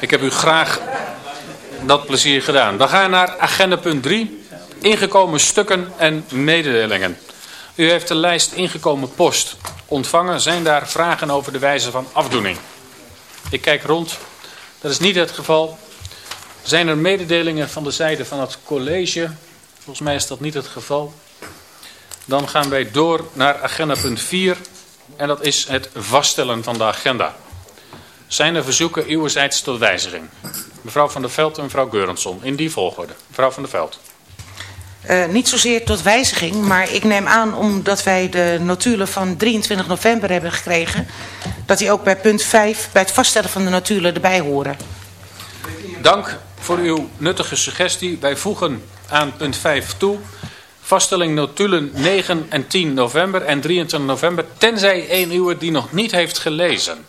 Ik heb u graag dat plezier gedaan. We gaan naar agenda punt 3. Ingekomen stukken en mededelingen. U heeft de lijst ingekomen post ontvangen. Zijn daar vragen over de wijze van afdoening? Ik kijk rond. Dat is niet het geval. Zijn er mededelingen van de zijde van het college? Volgens mij is dat niet het geval. Dan gaan wij door naar agenda punt 4. En dat is het vaststellen van de agenda. Zijn er verzoeken uwerzijds tot wijziging? Mevrouw van der Veld en mevrouw Geurensson. In die volgorde. Mevrouw van der Veld. Uh, niet zozeer tot wijziging, maar ik neem aan omdat wij de notulen van 23 november hebben gekregen, dat die ook bij punt 5, bij het vaststellen van de notulen, erbij horen. Dank voor uw nuttige suggestie. Wij voegen aan punt 5 toe. Vaststelling notulen 9 en 10 november en 23 november, tenzij één uur die nog niet heeft gelezen.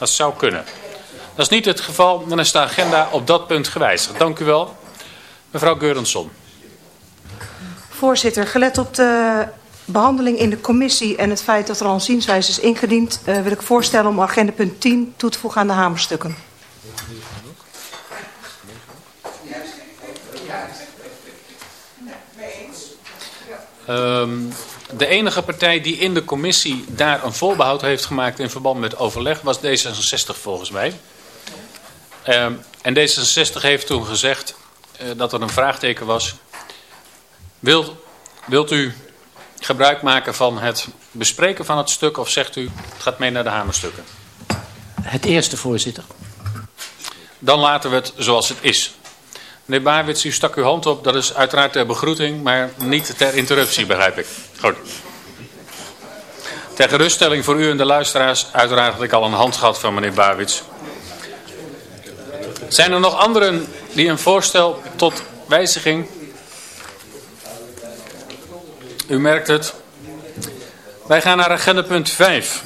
Dat zou kunnen. Dat is niet het geval, dan is de agenda op dat punt gewijzigd. Dank u wel. Mevrouw Geurensson. Voorzitter, gelet op de behandeling in de commissie en het feit dat er al een zienswijze is ingediend, uh, wil ik voorstellen om agenda punt 10 toe te voegen aan de hamerstukken. Um, de enige partij die in de commissie daar een voorbehoud heeft gemaakt in verband met overleg was D66 volgens mij. Um, en D66 heeft toen gezegd uh, dat er een vraagteken was. Wilt, wilt u gebruik maken van het bespreken van het stuk of zegt u het gaat mee naar de hamerstukken? Het eerste voorzitter. Dan laten we het zoals het is. Meneer Baarwits, u stak uw hand op. Dat is uiteraard ter begroeting, maar niet ter interruptie, begrijp ik. Goed. Ter geruststelling voor u en de luisteraars, uiteraard had ik al een hand gehad van meneer Baarwits. Zijn er nog anderen die een voorstel tot wijziging? U merkt het. Wij gaan naar agenda punt 5.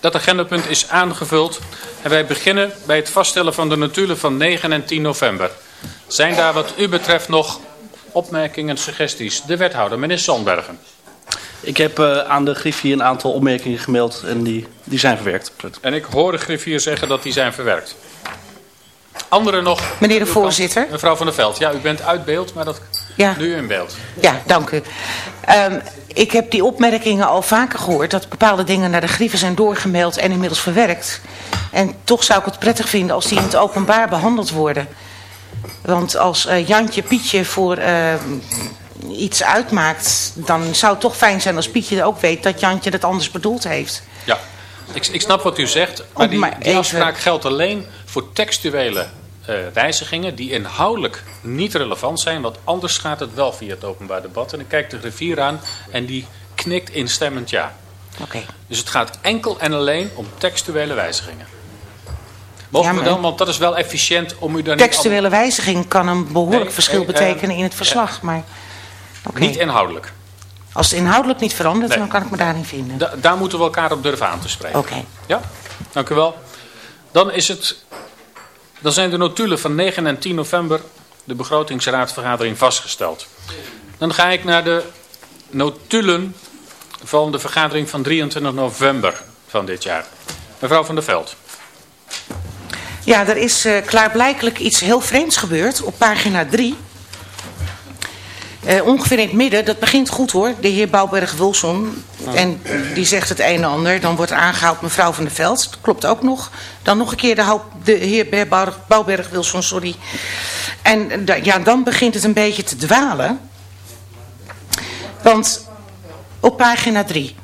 Dat agendapunt is aangevuld en wij beginnen bij het vaststellen van de notulen van 9 en 10 november. Zijn daar wat u betreft nog opmerkingen en suggesties? De wethouder, meneer Sandbergen. Ik heb uh, aan de griffier een aantal opmerkingen gemeld en die, die zijn verwerkt. En ik hoor de griffier zeggen dat die zijn verwerkt. Anderen nog? Meneer de voorzitter. Kant, mevrouw van der Veld, ja, u bent uit beeld, maar dat ja. nu in beeld. Ja, dank u. Um, ik heb die opmerkingen al vaker gehoord, dat bepaalde dingen naar de grieven zijn doorgemaild en inmiddels verwerkt. En toch zou ik het prettig vinden als die in het openbaar behandeld worden. Want als uh, Jantje Pietje voor uh, iets uitmaakt, dan zou het toch fijn zijn als Pietje ook weet dat Jantje het anders bedoeld heeft. Ja, ik, ik snap wat u zegt, maar die, maar die afspraak geldt alleen voor textuele uh, wijzigingen die inhoudelijk niet relevant zijn, want anders gaat het wel via het openbaar debat. En ik kijk de rivier aan en die knikt instemmend ja. Okay. Dus het gaat enkel en alleen om textuele wijzigingen. Mogen ja, we dan, want dat is wel efficiënt om u dan Textuele niet wijziging kan een behoorlijk nee, verschil nee, betekenen uh, in het verslag. Maar, okay. Niet inhoudelijk. Als het inhoudelijk niet verandert, nee. dan kan ik me daarin vinden. Da daar moeten we elkaar op durven aan te spreken. Oké. Okay. Ja, dank u wel. Dan, is het, dan zijn de notulen van 9 en 10 november, de begrotingsraadvergadering, vastgesteld. Dan ga ik naar de notulen van de vergadering van 23 november van dit jaar. Mevrouw van der Veld. Ja, er is uh, klaarblijkelijk iets heel vreemds gebeurd op pagina 3. Uh, ongeveer in het midden, dat begint goed hoor, de heer Bouwberg-Wilson. En die zegt het een en ander. Dan wordt aangehaald mevrouw van der Veld. Dat klopt ook nog. Dan nog een keer de, de heer Bouwberg-Wilson, sorry. En uh, ja, dan begint het een beetje te dwalen. Want op pagina 3.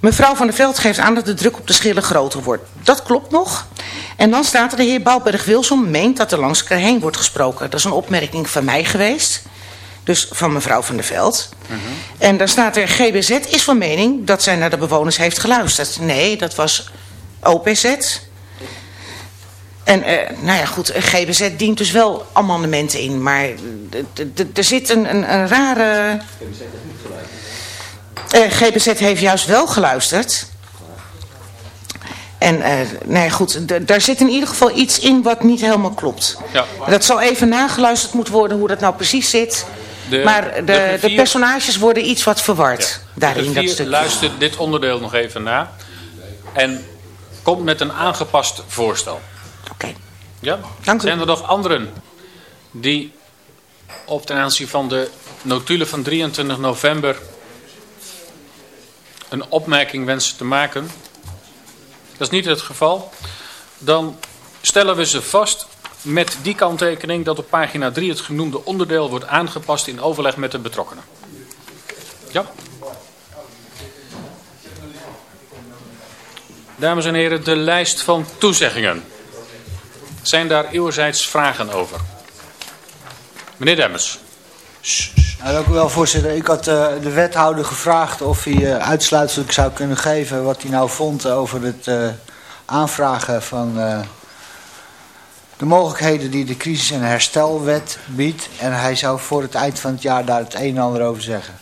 Mevrouw van der Veld geeft aan dat de druk op de schillen groter wordt. Dat klopt nog. En dan staat er de heer Bouwberg-Wilson meent dat er langs heen wordt gesproken. Dat is een opmerking van mij geweest. Dus van mevrouw van der Veld. Uh -huh. En dan staat er GBZ is van mening dat zij naar de bewoners heeft geluisterd. Nee, dat was OPZ. En uh, nou ja goed, GBZ dient dus wel amendementen in. Maar er zit een, een, een rare... GBZ heeft niet geluisterd. Uh, GBZ heeft juist wel geluisterd. En uh, nee, goed, daar zit in ieder geval iets in wat niet helemaal klopt. Ja. Dat zal even nageluisterd moeten worden hoe dat nou precies zit. De, maar de, de, de, personages worden iets wat verward ja. daarin. De dat stuk. luistert dit onderdeel nog even na. En komt met een aangepast voorstel. Oké. Okay. Ja? Dank u. Zijn er nog anderen die op ten aanzien van de notulen van 23 november een opmerking wensen te maken? Dat is niet het geval. Dan stellen we ze vast met die kanttekening dat op pagina 3 het genoemde onderdeel wordt aangepast in overleg met de betrokkenen. Ja? Dames en heren, de lijst van toezeggingen. Zijn daar uwerzijds vragen over? Meneer Demmers. Nou, dank u wel, voorzitter. Ik had uh, de wethouder gevraagd of hij uh, uitsluitelijk zou kunnen geven wat hij nou vond over het uh, aanvragen van de mogelijkheden die de crisis- en herstelwet biedt. En hij zou voor het eind van het jaar daar het een en ander over zeggen.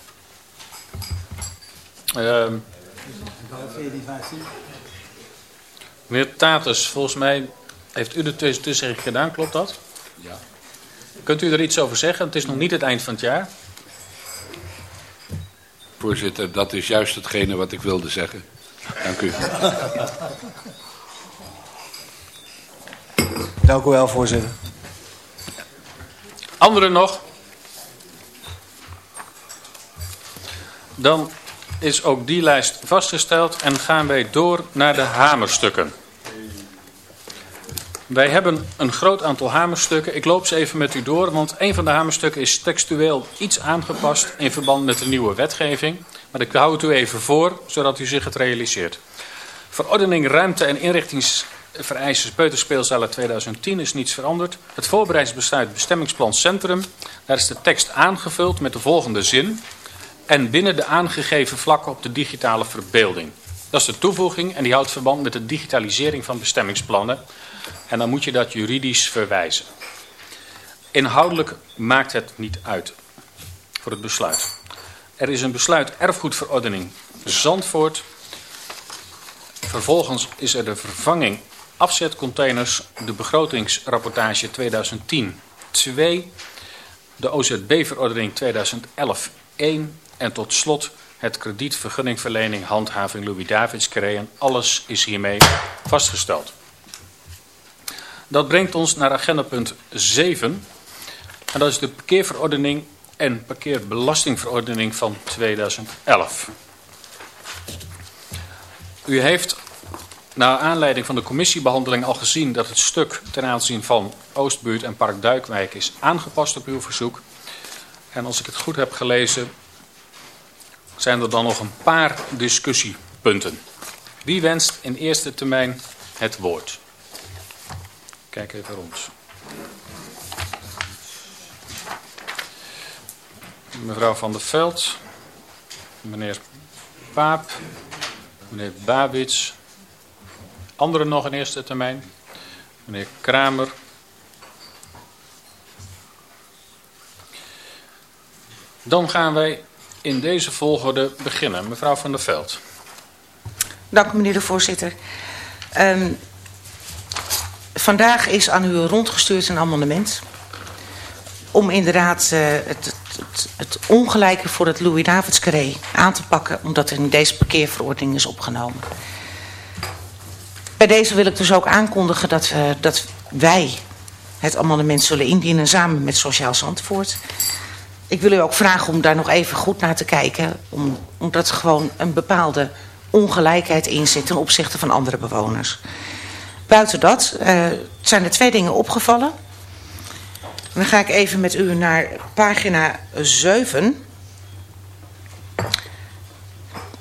Ehm, meneer Tatus, volgens mij heeft u de toezegging gedaan, klopt dat? Ja. Kunt u er iets over zeggen? Het is nog niet het eind van het jaar. Voorzitter, dat is juist hetgene wat ik wilde zeggen. Dank u. Dank u wel, voorzitter. Anderen nog? Dan is ook die lijst vastgesteld en gaan wij door naar de hamerstukken. Wij hebben een groot aantal hamerstukken. Ik loop ze even met u door, want een van de hamerstukken is textueel iets aangepast in verband met de nieuwe wetgeving. Maar ik hou het u even voor, zodat u zich het realiseert. Verordening ruimte en inrichtingsvereisten peuterspeelzalen 2010 is niets veranderd. Het voorbereidingsbesluit bestemmingsplan centrum, daar is de tekst aangevuld met de volgende zin. En binnen de aangegeven vlakken op de digitale verbeelding. Dat is de toevoeging en die houdt verband met de digitalisering van bestemmingsplannen. En dan moet je dat juridisch verwijzen. Inhoudelijk maakt het niet uit voor het besluit. Er is een besluit erfgoedverordening Zandvoort. Vervolgens is er de vervanging afzetcontainers, de begrotingsrapportage 2010 2, de OZB-verordening 2011 1 en tot slot het kredietvergunningverlening handhaving Louis Davids Carré. Alles is hiermee vastgesteld. Dat brengt ons naar agenda punt 7. En dat is de parkeerverordening en parkeerbelastingverordening van 2011. U heeft naar aanleiding van de commissiebehandeling al gezien dat het stuk ten aanzien van Oostbuurt en Park Duikwijk is aangepast op uw verzoek. En als ik het goed heb gelezen, zijn er dan nog een paar discussiepunten. Wie wenst in eerste termijn het woord? Kijk even rond. Mevrouw van der Veld, meneer Paap, meneer Babits, anderen nog in eerste termijn, meneer Kramer. Dan gaan wij in deze volgorde beginnen. Mevrouw van der Veld. Dank u meneer de voorzitter. Um, vandaag is aan u rondgestuurd een amendement. Om inderdaad uh, het, het, het, ongelijke voor het Louis Davids aan te pakken. Omdat er in deze parkeerverordening is opgenomen. Bij deze wil ik dus ook aankondigen dat, uh, dat wij het amendement zullen indienen samen met Sociaal Zandvoort. Ik wil u ook vragen om daar nog even goed naar te kijken. Om, omdat er gewoon een bepaalde ongelijkheid in zit ten opzichte van andere bewoners. Buiten dat uh, zijn er twee dingen opgevallen. Dan ga ik even met u naar pagina 7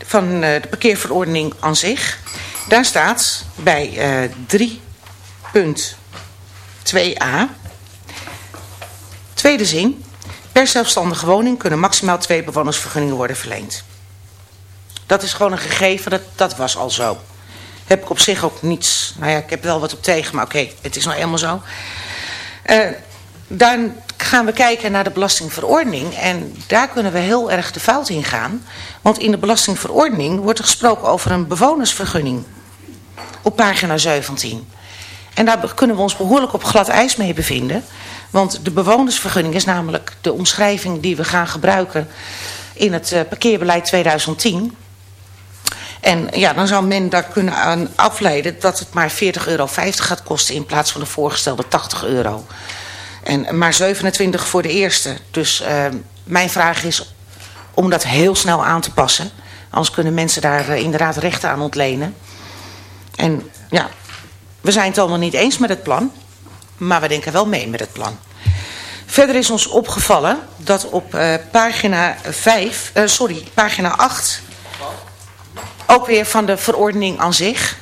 van uh, de parkeerverordening aan zich. Daar staat bij uh, 3.2a, tweede zin, per zelfstandige woning kunnen maximaal twee bewonersvergunningen worden verleend. Dat is gewoon een gegeven, dat, dat was al zo heb ik op zich ook niets. Nou ja, ik heb wel wat op tegen, maar oké, het is nou helemaal zo. Uh, dan gaan we kijken naar de belastingverordening. En daar kunnen we heel erg de fout in gaan. Want in de belastingverordening wordt er gesproken over een bewonersvergunning. Op pagina 17. En daar kunnen we ons behoorlijk op glad ijs mee bevinden. Want de bewonersvergunning is namelijk de omschrijving die we gaan gebruiken in het uh, parkeerbeleid 2010. En ja, dan zou men daar kunnen aan afleiden dat het maar 40,50 euro gaat kosten in plaats van de voorgestelde 80 euro. En maar 27 voor de eerste. Dus uh, mijn vraag is om dat heel snel aan te passen. Anders kunnen mensen daar uh, inderdaad rechten aan ontlenen. En ja, we zijn het allemaal niet eens met het plan. Maar we denken wel mee met het plan. Verder is ons opgevallen dat op uh, pagina 5, uh, sorry, pagina 8, ook weer van de verordening aan zich.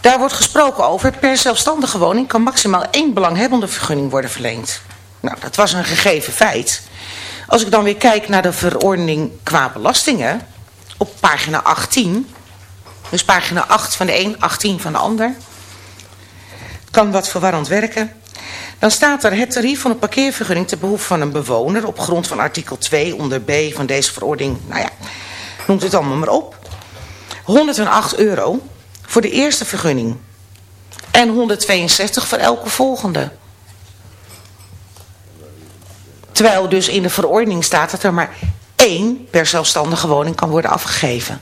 Daar wordt gesproken over, per zelfstandige woning kan maximaal één belanghebbende vergunning worden verleend. Nou, dat was een gegeven feit. Als ik dan weer kijk naar de verordening qua belastingen, op pagina 18, dus pagina 8 van de een, 18 van de ander, kan wat verwarrend werken. Dan staat er het tarief van een parkeervergunning te behoeve van een bewoner op grond van artikel 2 onder B van deze verordening. Nou ja, noemt het allemaal maar op. 108 euro voor de eerste vergunning. En 162 voor elke volgende. Terwijl dus in de verordening staat dat er maar één per zelfstandige woning kan worden afgegeven.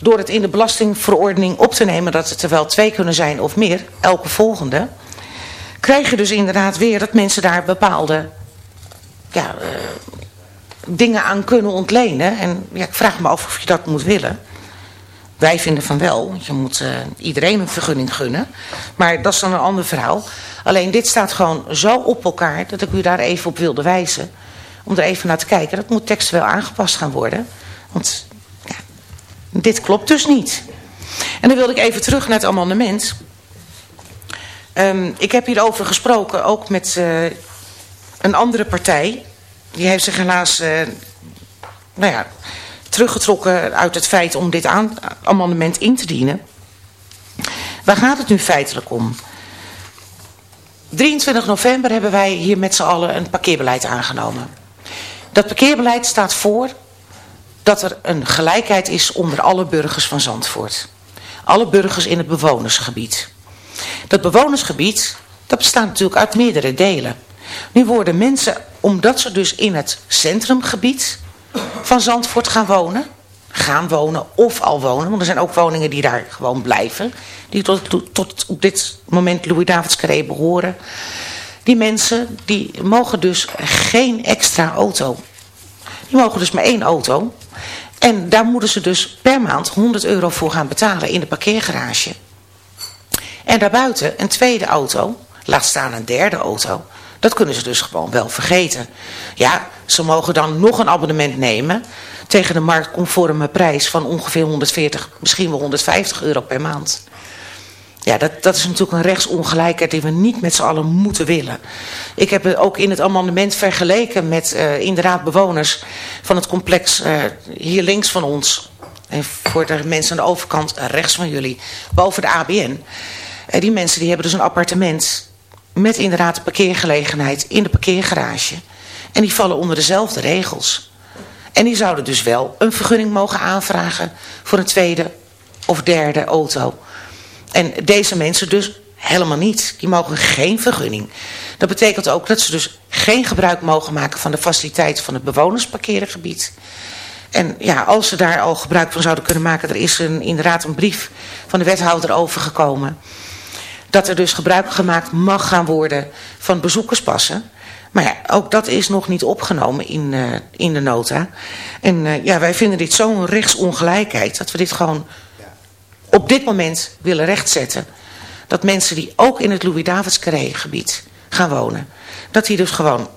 Door het in de belastingverordening op te nemen dat het er wel twee kunnen zijn of meer, elke volgende, krijg je dus inderdaad weer dat mensen daar bepaalde ja, uh, dingen aan kunnen ontlenen. En ja, ik vraag me af of je dat moet willen. Wij vinden van wel, je moet uh, iedereen een vergunning gunnen. Maar dat is dan een ander verhaal. Alleen dit staat gewoon zo op elkaar dat ik u daar even op wilde wijzen. Om er even naar te kijken. Dat moet textueel aangepast gaan worden. Want ja, dit klopt dus niet. En dan wilde ik even terug naar het amendement. Um, ik heb hierover gesproken ook met uh, een andere partij. Die heeft zich helaas uh, nou ja, teruggetrokken uit het feit om dit aan, amendement in te dienen. Waar gaat het nu feitelijk om? 23 november hebben wij hier met z'n allen een parkeerbeleid aangenomen. Dat parkeerbeleid staat voor dat er een gelijkheid is onder alle burgers van Zandvoort. Alle burgers in het bewonersgebied. Dat bewonersgebied, dat bestaat natuurlijk uit meerdere delen. Nu worden mensen, omdat ze dus in het centrumgebied van Zandvoort gaan wonen, gaan wonen of al wonen, want er zijn ook woningen die daar gewoon blijven, die tot, tot op dit moment Louis Davids Carré behoren. Die mensen, die mogen dus geen extra auto. Die mogen dus maar één auto. En daar moeten ze dus per maand 100 euro voor gaan betalen in de parkeergarage. En daarbuiten een tweede auto, laat staan een derde auto. Dat kunnen ze dus gewoon wel vergeten. Ja, ze mogen dan nog een abonnement nemen tegen de marktconforme prijs van ongeveer 140, misschien wel 150 euro per maand. Ja, dat, dat is natuurlijk een rechtsongelijkheid die we niet met z'n allen moeten willen. Ik heb het ook in het amendement vergeleken met uh, inderdaad bewoners van het complex uh, hier links van ons. En voor de mensen aan de overkant rechts van jullie, boven de ABN. Uh, die mensen die hebben dus een appartement met inderdaad de parkeergelegenheid in de parkeergarage. En die vallen onder dezelfde regels. En die zouden dus wel een vergunning mogen aanvragen voor een tweede of derde auto. En deze mensen dus helemaal niet. Die mogen geen vergunning. Dat betekent ook dat ze dus geen gebruik mogen maken van de faciliteiten van het bewonersparkerengebied. En ja, als ze daar al gebruik van zouden kunnen maken, er is een, inderdaad een brief van de wethouder overgekomen. Dat er dus gebruik gemaakt mag gaan worden van bezoekerspassen. Maar ja, ook dat is nog niet opgenomen in, uh, in de nota. En uh, ja, wij vinden dit zo'n rechtsongelijkheid dat we dit gewoon op dit moment willen rechtzetten. Dat mensen die ook in het Louis-Davids gebied gaan wonen, dat die dus gewoon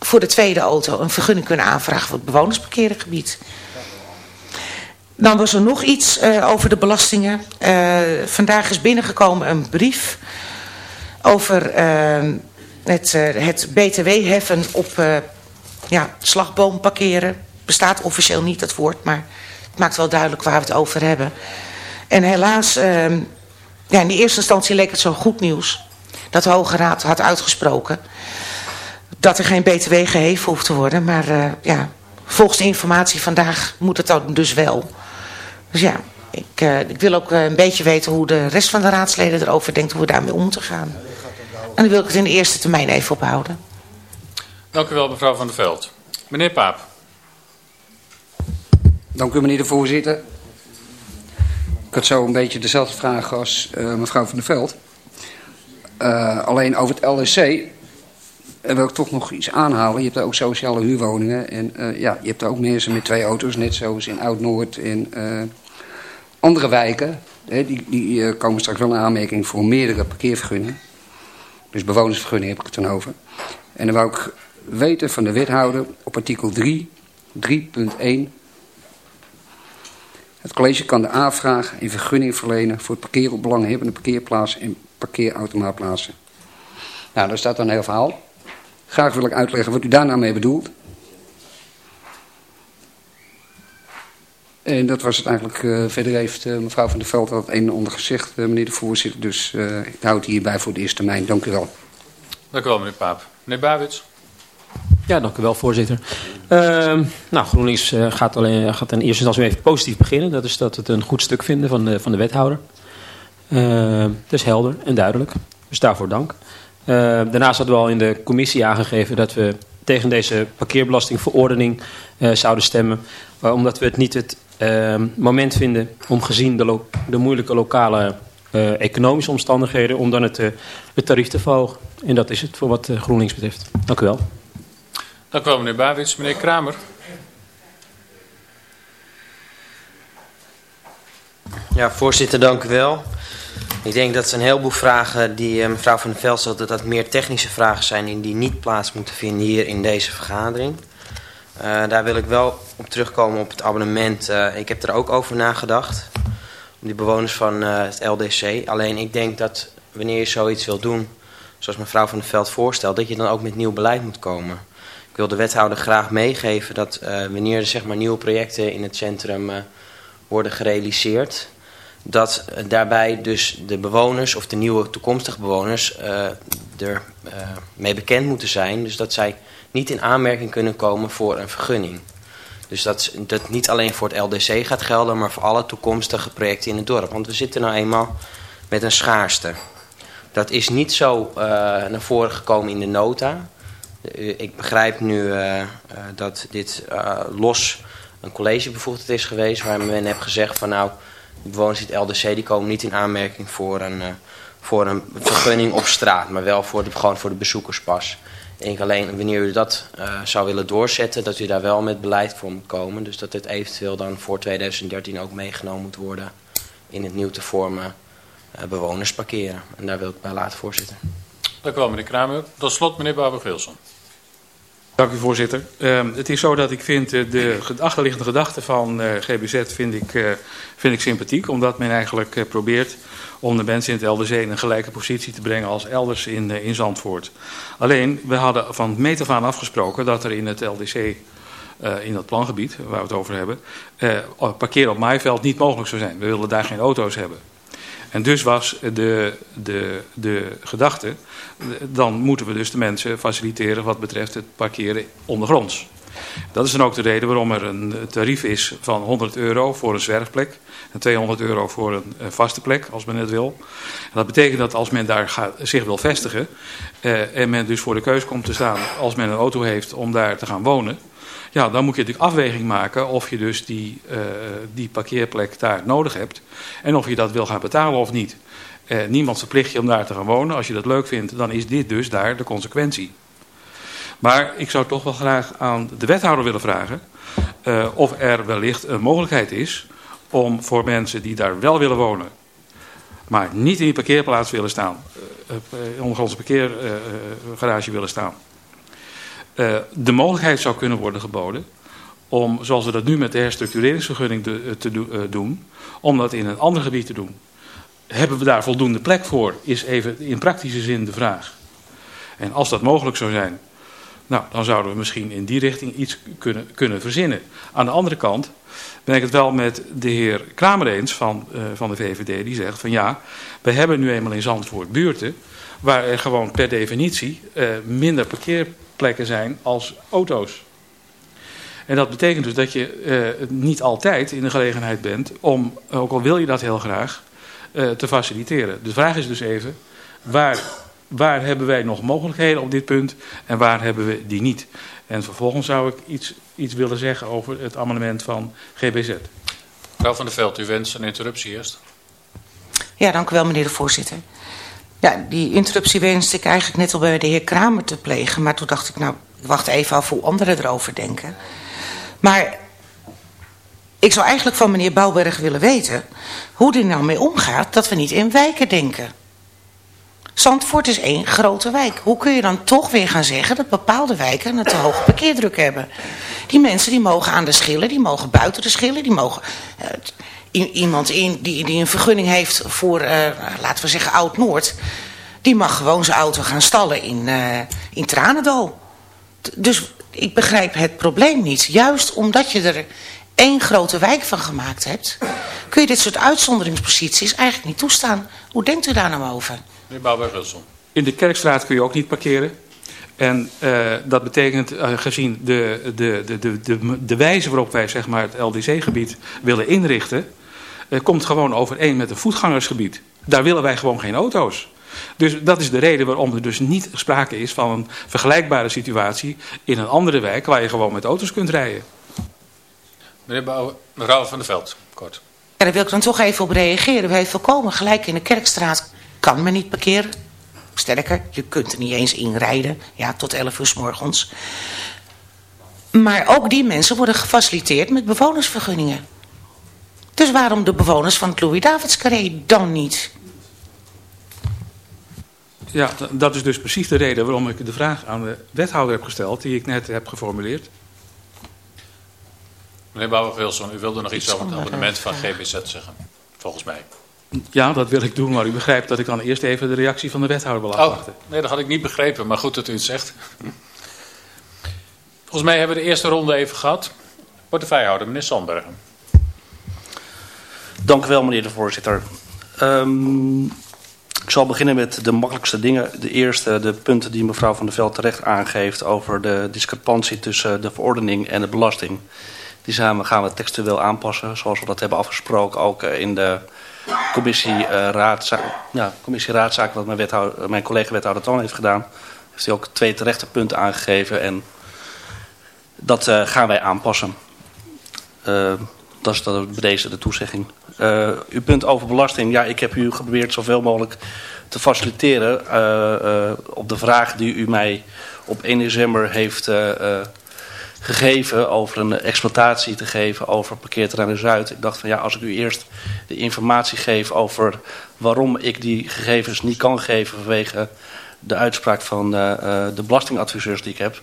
voor de tweede auto een vergunning kunnen aanvragen voor het bewonersparkerengebied. Dan was er nog iets uh, over de belastingen. Uh, vandaag is binnengekomen een brief over uh, het, het btw-heffen op ja, slagboom parkeren. Bestaat officieel niet dat woord, maar het maakt wel duidelijk waar we het over hebben. En helaas, ja, in de eerste instantie leek het zo goed nieuws dat de Hoge Raad had uitgesproken dat er geen btw geheven hoeft te worden. Maar ja, volgens de informatie vandaag moet het dan dus wel. Dus ja, ik, uh, ik wil ook uh, een beetje weten hoe de rest van de raadsleden erover denkt, hoe we daarmee om moeten gaan. En dan wil ik het in de eerste termijn even ophouden. Dank u wel, mevrouw Van der Veld. Meneer Paap. Dank u meneer de voorzitter. Ik had zo een beetje dezelfde vraag als uh, mevrouw van der Veld. Uh, alleen over het LSC wil ik toch nog iets aanhalen. Je hebt daar ook sociale huurwoningen. En uh, ja, je hebt daar ook mensen met twee auto's. Net zoals in Oud-Noord en andere wijken. Hè, die die komen straks wel in aanmerking voor meerdere parkeervergunningen. Dus bewonersvergunning heb ik het dan over. En dan wou ik weten van de wethouder op artikel 3, 3.1 het college kan de aanvraag en vergunning verlenen voor het parkeren op belanghebbende parkeerplaatsen en parkeerautomaatplaatsen. Nou, daar staat dan een heel verhaal. Graag wil ik uitleggen wat u daar nou mee bedoelt. En dat was het eigenlijk. Uh, verder heeft uh, mevrouw van der Veld al het een en ander gezegd, uh, meneer de voorzitter. Dus ik houd het hierbij voor de eerste termijn. Dank u wel. Dank u wel, meneer Paap. Meneer Bawits. Ja, dank u wel, voorzitter. Uh, nou, GroenLinks uh, gaat, alleen, gaat in eerste instantie even positief beginnen. Dat is dat we het een goed stuk vinden van de, van de wethouder. Uh, het is helder en duidelijk. Dus daarvoor dank. daarnaast hadden we al in de commissie aangegeven dat we tegen deze parkeerbelastingverordening zouden stemmen. omdat we het niet het ehm, moment vinden om gezien de, de moeilijke lokale economische omstandigheden... om dan het, het tarief te verhogen. En dat is het voor wat GroenLinks betreft. Dank u wel. Dank u wel, meneer Bawits. Meneer Kramer. Ja, voorzitter, dank u wel. Ik denk dat een heleboel vragen die uh, mevrouw Van der Veld stelt... dat dat meer technische vragen zijn... en die niet plaats moeten vinden hier in deze vergadering. Uh, daar wil ik wel op terugkomen op het abonnement. Uh, ik heb er ook over nagedacht. Om die bewoners van het LDC. Alleen ik denk dat wanneer je zoiets wil doen... zoals mevrouw Van der Veld voorstelt... dat je dan ook met nieuw beleid moet komen... Ik wil de wethouder graag meegeven dat wanneer er zeg maar, nieuwe projecten in het centrum worden gerealiseerd... dat daarbij dus de bewoners of de nieuwe toekomstige bewoners er mee bekend moeten zijn. Dus dat zij niet in aanmerking kunnen komen voor een vergunning. Dus dat, dat niet alleen voor het LDC gaat gelden, maar voor alle toekomstige projecten in het dorp. Want we zitten nou eenmaal met een schaarste. Dat is niet zo naar voren gekomen in de nota... Ik begrijp nu uh, dat dit los een collegebevoegdheid is geweest... waar men heeft gezegd van nou, de bewoners in het LDC... die komen niet in aanmerking voor een, voor een vergunning op straat... maar wel voor de, gewoon voor de bezoekerspas. Ik denk alleen wanneer u dat zou willen doorzetten... dat u daar wel met beleid voor moet komen. Dus dat dit eventueel dan voor 2013 ook meegenomen moet worden... in het nieuw te vormen bewoners parkeren. En daar wil ik bij laten voorzitten. Dank u wel, meneer Kramer. Tot slot, meneer Barber-Gilson. Dank u, voorzitter. Uh, het is zo dat ik vind uh, de achterliggende gedachte van uh, GBZ vind ik, vind ik sympathiek. Omdat men eigenlijk probeert om de mensen in het LDC in een gelijke positie te brengen als elders in, in Zandvoort. Alleen, we hadden van meet af aan afgesproken dat er in het LDC, in dat plangebied waar we het over hebben, parkeren op maaiveld niet mogelijk zou zijn. We wilden daar geen auto's hebben. En dus was de, de, de gedachte, dan moeten we dus de mensen faciliteren wat betreft het parkeren ondergronds. Dat is dan ook de reden waarom er een tarief is van 100 euro voor een zwerfplek. En 200 euro voor een vaste plek, als men het wil. En dat betekent dat als men daar gaat, zich wil vestigen... Eh, en men dus voor de keus komt te staan als men een auto heeft om daar te gaan wonen... Ja, dan moet je natuurlijk afweging maken of je dus die, uh, die parkeerplek daar nodig hebt. En of je dat wil gaan betalen of niet. Niemand verplicht je om daar te gaan wonen. Als je dat leuk vindt, dan is dit dus daar de consequentie. Maar ik zou toch wel graag aan de wethouder willen vragen... Of er wellicht een mogelijkheid is om voor mensen die daar wel willen wonen... maar niet in die parkeerplaats willen staan... Uh, ondergrondse parkeergarage willen staan de mogelijkheid zou kunnen worden geboden om, zoals we dat nu met de herstructureringsvergunning eh, te do, doen, om dat in een ander gebied te doen. Hebben we daar voldoende plek voor, is even in praktische zin de vraag. En als dat mogelijk zou zijn, nou, dan zouden we misschien in die richting iets kunnen, kunnen verzinnen. Aan de andere kant ben ik het wel met de heer Kramer eens van, uh, van de VVD, die zegt van ja, we hebben nu eenmaal in Zandvoort buurten waar er gewoon per definitie uh, minder parkeer plekken zijn als auto's. En dat betekent dus dat je uh, niet altijd in de gelegenheid bent om, ook al wil je dat heel graag, te faciliteren. De vraag is dus even, waar, waar hebben wij nog mogelijkheden op dit punt en waar hebben we die niet? En vervolgens zou ik iets, iets willen zeggen over het amendement van GBZ. Mevrouw van der Veld, u wenst een interruptie eerst. Ja, dank u wel, meneer de voorzitter. Ja, die interruptie wenste ik eigenlijk net al bij de heer Kramer te plegen. Maar toen dacht ik, nou, ik wacht even af hoe anderen erover denken. Maar ik zou eigenlijk van meneer Bouwberg willen weten... hoe die nou mee omgaat dat we niet in wijken denken. Zandvoort is één grote wijk. Hoe kun je dan toch weer gaan zeggen dat bepaalde wijken een te hoge parkeerdruk hebben? Die mensen die mogen aan de schillen, die mogen buiten de schillen, die mogen... Uh, iemand in, die, die een vergunning heeft voor, uh, laten we zeggen, Oud-Noord... die mag gewoon zijn auto gaan stallen in, uh, in Tranendal. Dus ik begrijp het probleem niet. Juist omdat je er één grote wijk van gemaakt hebt... kun je dit soort uitzonderingsposities eigenlijk niet toestaan. Hoe denkt u daar nou over? Meneer Bouwberg-Wilson. In de Kerkstraat kun je ook niet parkeren. En uh, dat betekent, uh, gezien de, de, de, de, de, de wijze waarop wij zeg maar, het LDC-gebied willen inrichten... Uh, komt gewoon overeen met een voetgangersgebied. Daar willen wij gewoon geen auto's. Dus dat is de reden waarom er dus niet sprake is van een vergelijkbare situatie in een andere wijk waar je gewoon met auto's kunt rijden. Meneer Bouw, mevrouw van der Veld, kort. Ja, daar wil ik dan toch even op reageren. U heeft volkomen gelijk in de Kerkstraat kan men niet parkeren. Sterker, je kunt er niet eens inrijden. Ja, tot 11 uur s morgens. Maar ook die mensen worden gefaciliteerd met bewonersvergunningen. Dus waarom de bewoners van het Louis-Davids-carré dan niet? Ja, dat is dus precies de reden waarom ik de vraag aan de wethouder heb gesteld... die ik net heb geformuleerd. Meneer Bouwer-Wilson, u wilde nog iets over het amendement van GBZ zeggen, volgens mij. Ja, dat wil ik doen, maar u begrijpt dat ik dan eerst even de reactie van de wethouder wil afwachten. Oh, nee, dat had ik niet begrepen, maar goed dat u het zegt. Volgens mij hebben we de eerste ronde even gehad. Portefeuillehouder, meneer Sandbergen. Dank u wel, meneer de voorzitter. Um, ik zal beginnen met de makkelijkste dingen. De eerste, de punten die mevrouw Van der Veld terecht aangeeft... over de discrepantie tussen de verordening en de belasting. Die samen gaan we textueel aanpassen, zoals we dat hebben afgesproken... ook in de commissie, uh, raadzaak, ja, commissie raadzaken... wat mijn, mijn collega wethouder Toon heeft gedaan... heeft hij ook twee terechte punten aangegeven... en dat uh, gaan wij aanpassen. Uh, dat is dat bij deze de toezegging. Uh, uw punt over belasting. Ja, ik heb u geprobeerd zoveel mogelijk te faciliteren uh, uh, op de vraag die u mij op 1 december heeft gegeven over een exploitatie te geven over parkeerterrein Zuid. Ik dacht van ja, als ik u eerst de informatie geef over waarom ik die gegevens niet kan geven vanwege de uitspraak van de belastingadviseurs die ik heb. Dan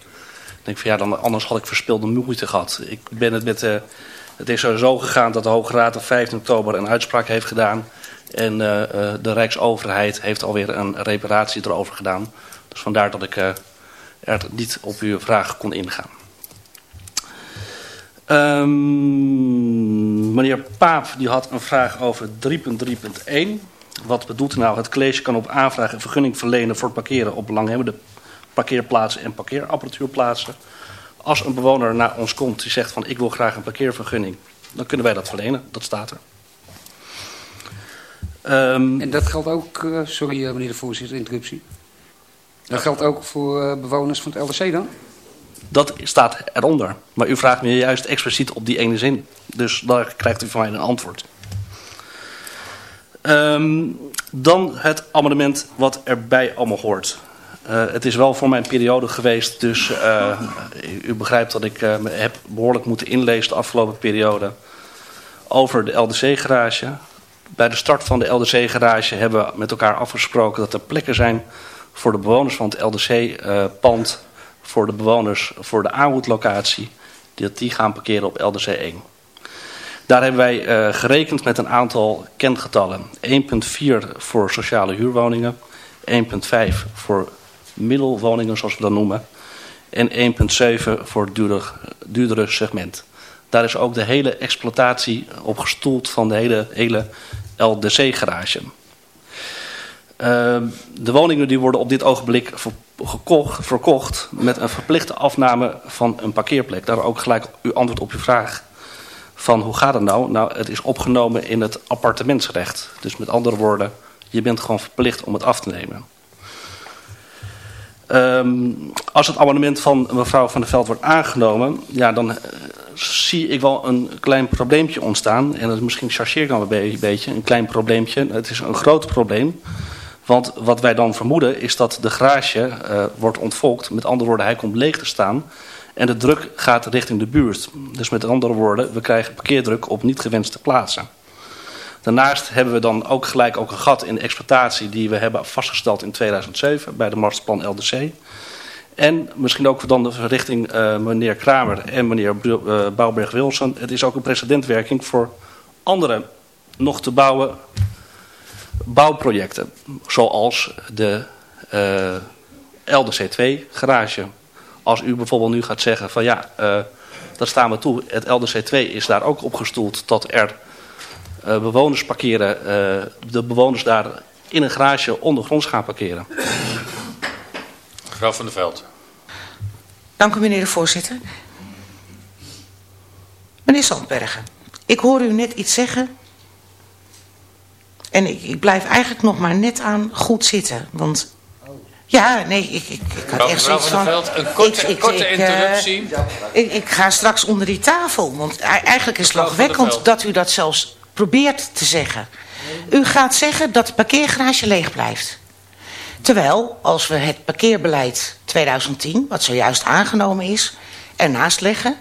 denk ik van ja, dan, anders had ik verspilde moeite gehad. Ik ben het met de het is zo gegaan dat de Hoge Raad op 15 oktober een uitspraak heeft gedaan. En uh, uh, de Rijksoverheid heeft alweer een reparatie erover gedaan. Dus vandaar dat ik uh, er niet op uw vraag kon ingaan. Um, meneer Paap die had een vraag over 3.3.1. Wat bedoelt nou? Het college kan op aanvraag een vergunning verlenen voor parkeren op belanghebbende parkeerplaatsen en parkeerapparatuurplaatsen. Als een bewoner naar ons komt die zegt van ik wil graag een parkeervergunning, dan kunnen wij dat verlenen. Dat staat er. Um, en dat geldt ook, uh, sorry uh, meneer de voorzitter, interruptie. Dat geldt ook voor uh, bewoners van het LDC dan? Dat staat eronder. Maar u vraagt me juist expliciet op die ene zin. Dus daar krijgt u van mij een antwoord. Um, dan het amendement wat erbij allemaal hoort. Uh, het is wel voor mijn periode geweest, dus uh, u begrijpt dat ik me heb behoorlijk moeten inlezen de afgelopen periode over de LDC-garage. Bij de start van de LDC-garage hebben we met elkaar afgesproken dat er plekken zijn voor de bewoners van het LDC-pand, voor de bewoners voor de aanwoedlocatie, dat die gaan parkeren op LDC 1. Daar hebben wij gerekend met een aantal kengetallen. 1,4 voor sociale huurwoningen, 1,5 voor middelwoningen zoals we dat noemen. En 1,7 voor het duurder, duurdere segment. Daar is ook de hele exploitatie op gestoeld van de hele, hele LDC-garage. Uh, de woningen die worden op dit ogenblik gekocht, verkocht met een verplichte afname van een parkeerplek. Daar ook gelijk uw antwoord op uw vraag. Van hoe gaat het nou? Nou, het is opgenomen in het appartementsrecht. Dus met andere woorden, je bent gewoon verplicht om het af te nemen. Ehm, als het amendement van mevrouw Van der Veld wordt aangenomen, ja, dan uh, zie ik wel een klein probleempje ontstaan. En dat misschien chargeer ik dan een beetje, een klein probleempje. Het is een groot probleem. Want wat wij dan vermoeden is dat de garage uh, wordt ontvolkt. Met andere woorden, hij komt leeg te staan. En de druk gaat richting de buurt. Dus met andere woorden, we krijgen parkeerdruk op niet gewenste plaatsen. Daarnaast hebben we dan ook gelijk ook een gat in de exploitatie die we hebben vastgesteld in 2007 bij de Marsplan LDC. En misschien ook dan richting uh, meneer Kramer en meneer uh, Bouwberg-Wilson. Het is ook een precedentwerking voor andere nog te bouwen bouwprojecten. Zoals de uh, LDC2 garage. Als u bijvoorbeeld nu gaat zeggen van ja, dat staan we toe. Het LDC2 is daar ook opgestoeld tot er uh, bewoners parkeren, uh, de bewoners daar in een garage ondergronds gaan parkeren. Mevrouw van der Veld. Dank u meneer de voorzitter. Meneer Sandbergen, ik hoor u net iets zeggen. En ik, ik blijf eigenlijk nog maar net aan goed zitten. Want ja, nee, ik, ik, ik had echt zoiets van... Veld, een korte, ik, korte interruptie. Uh, ik, ik ga straks onder die tafel. Want eigenlijk is het lachwekkend dat u dat zelfs probeert te zeggen. U gaat zeggen dat het parkeergarage leeg blijft. Terwijl, als we het parkeerbeleid 2010, wat zojuist aangenomen is, ernaast leggen...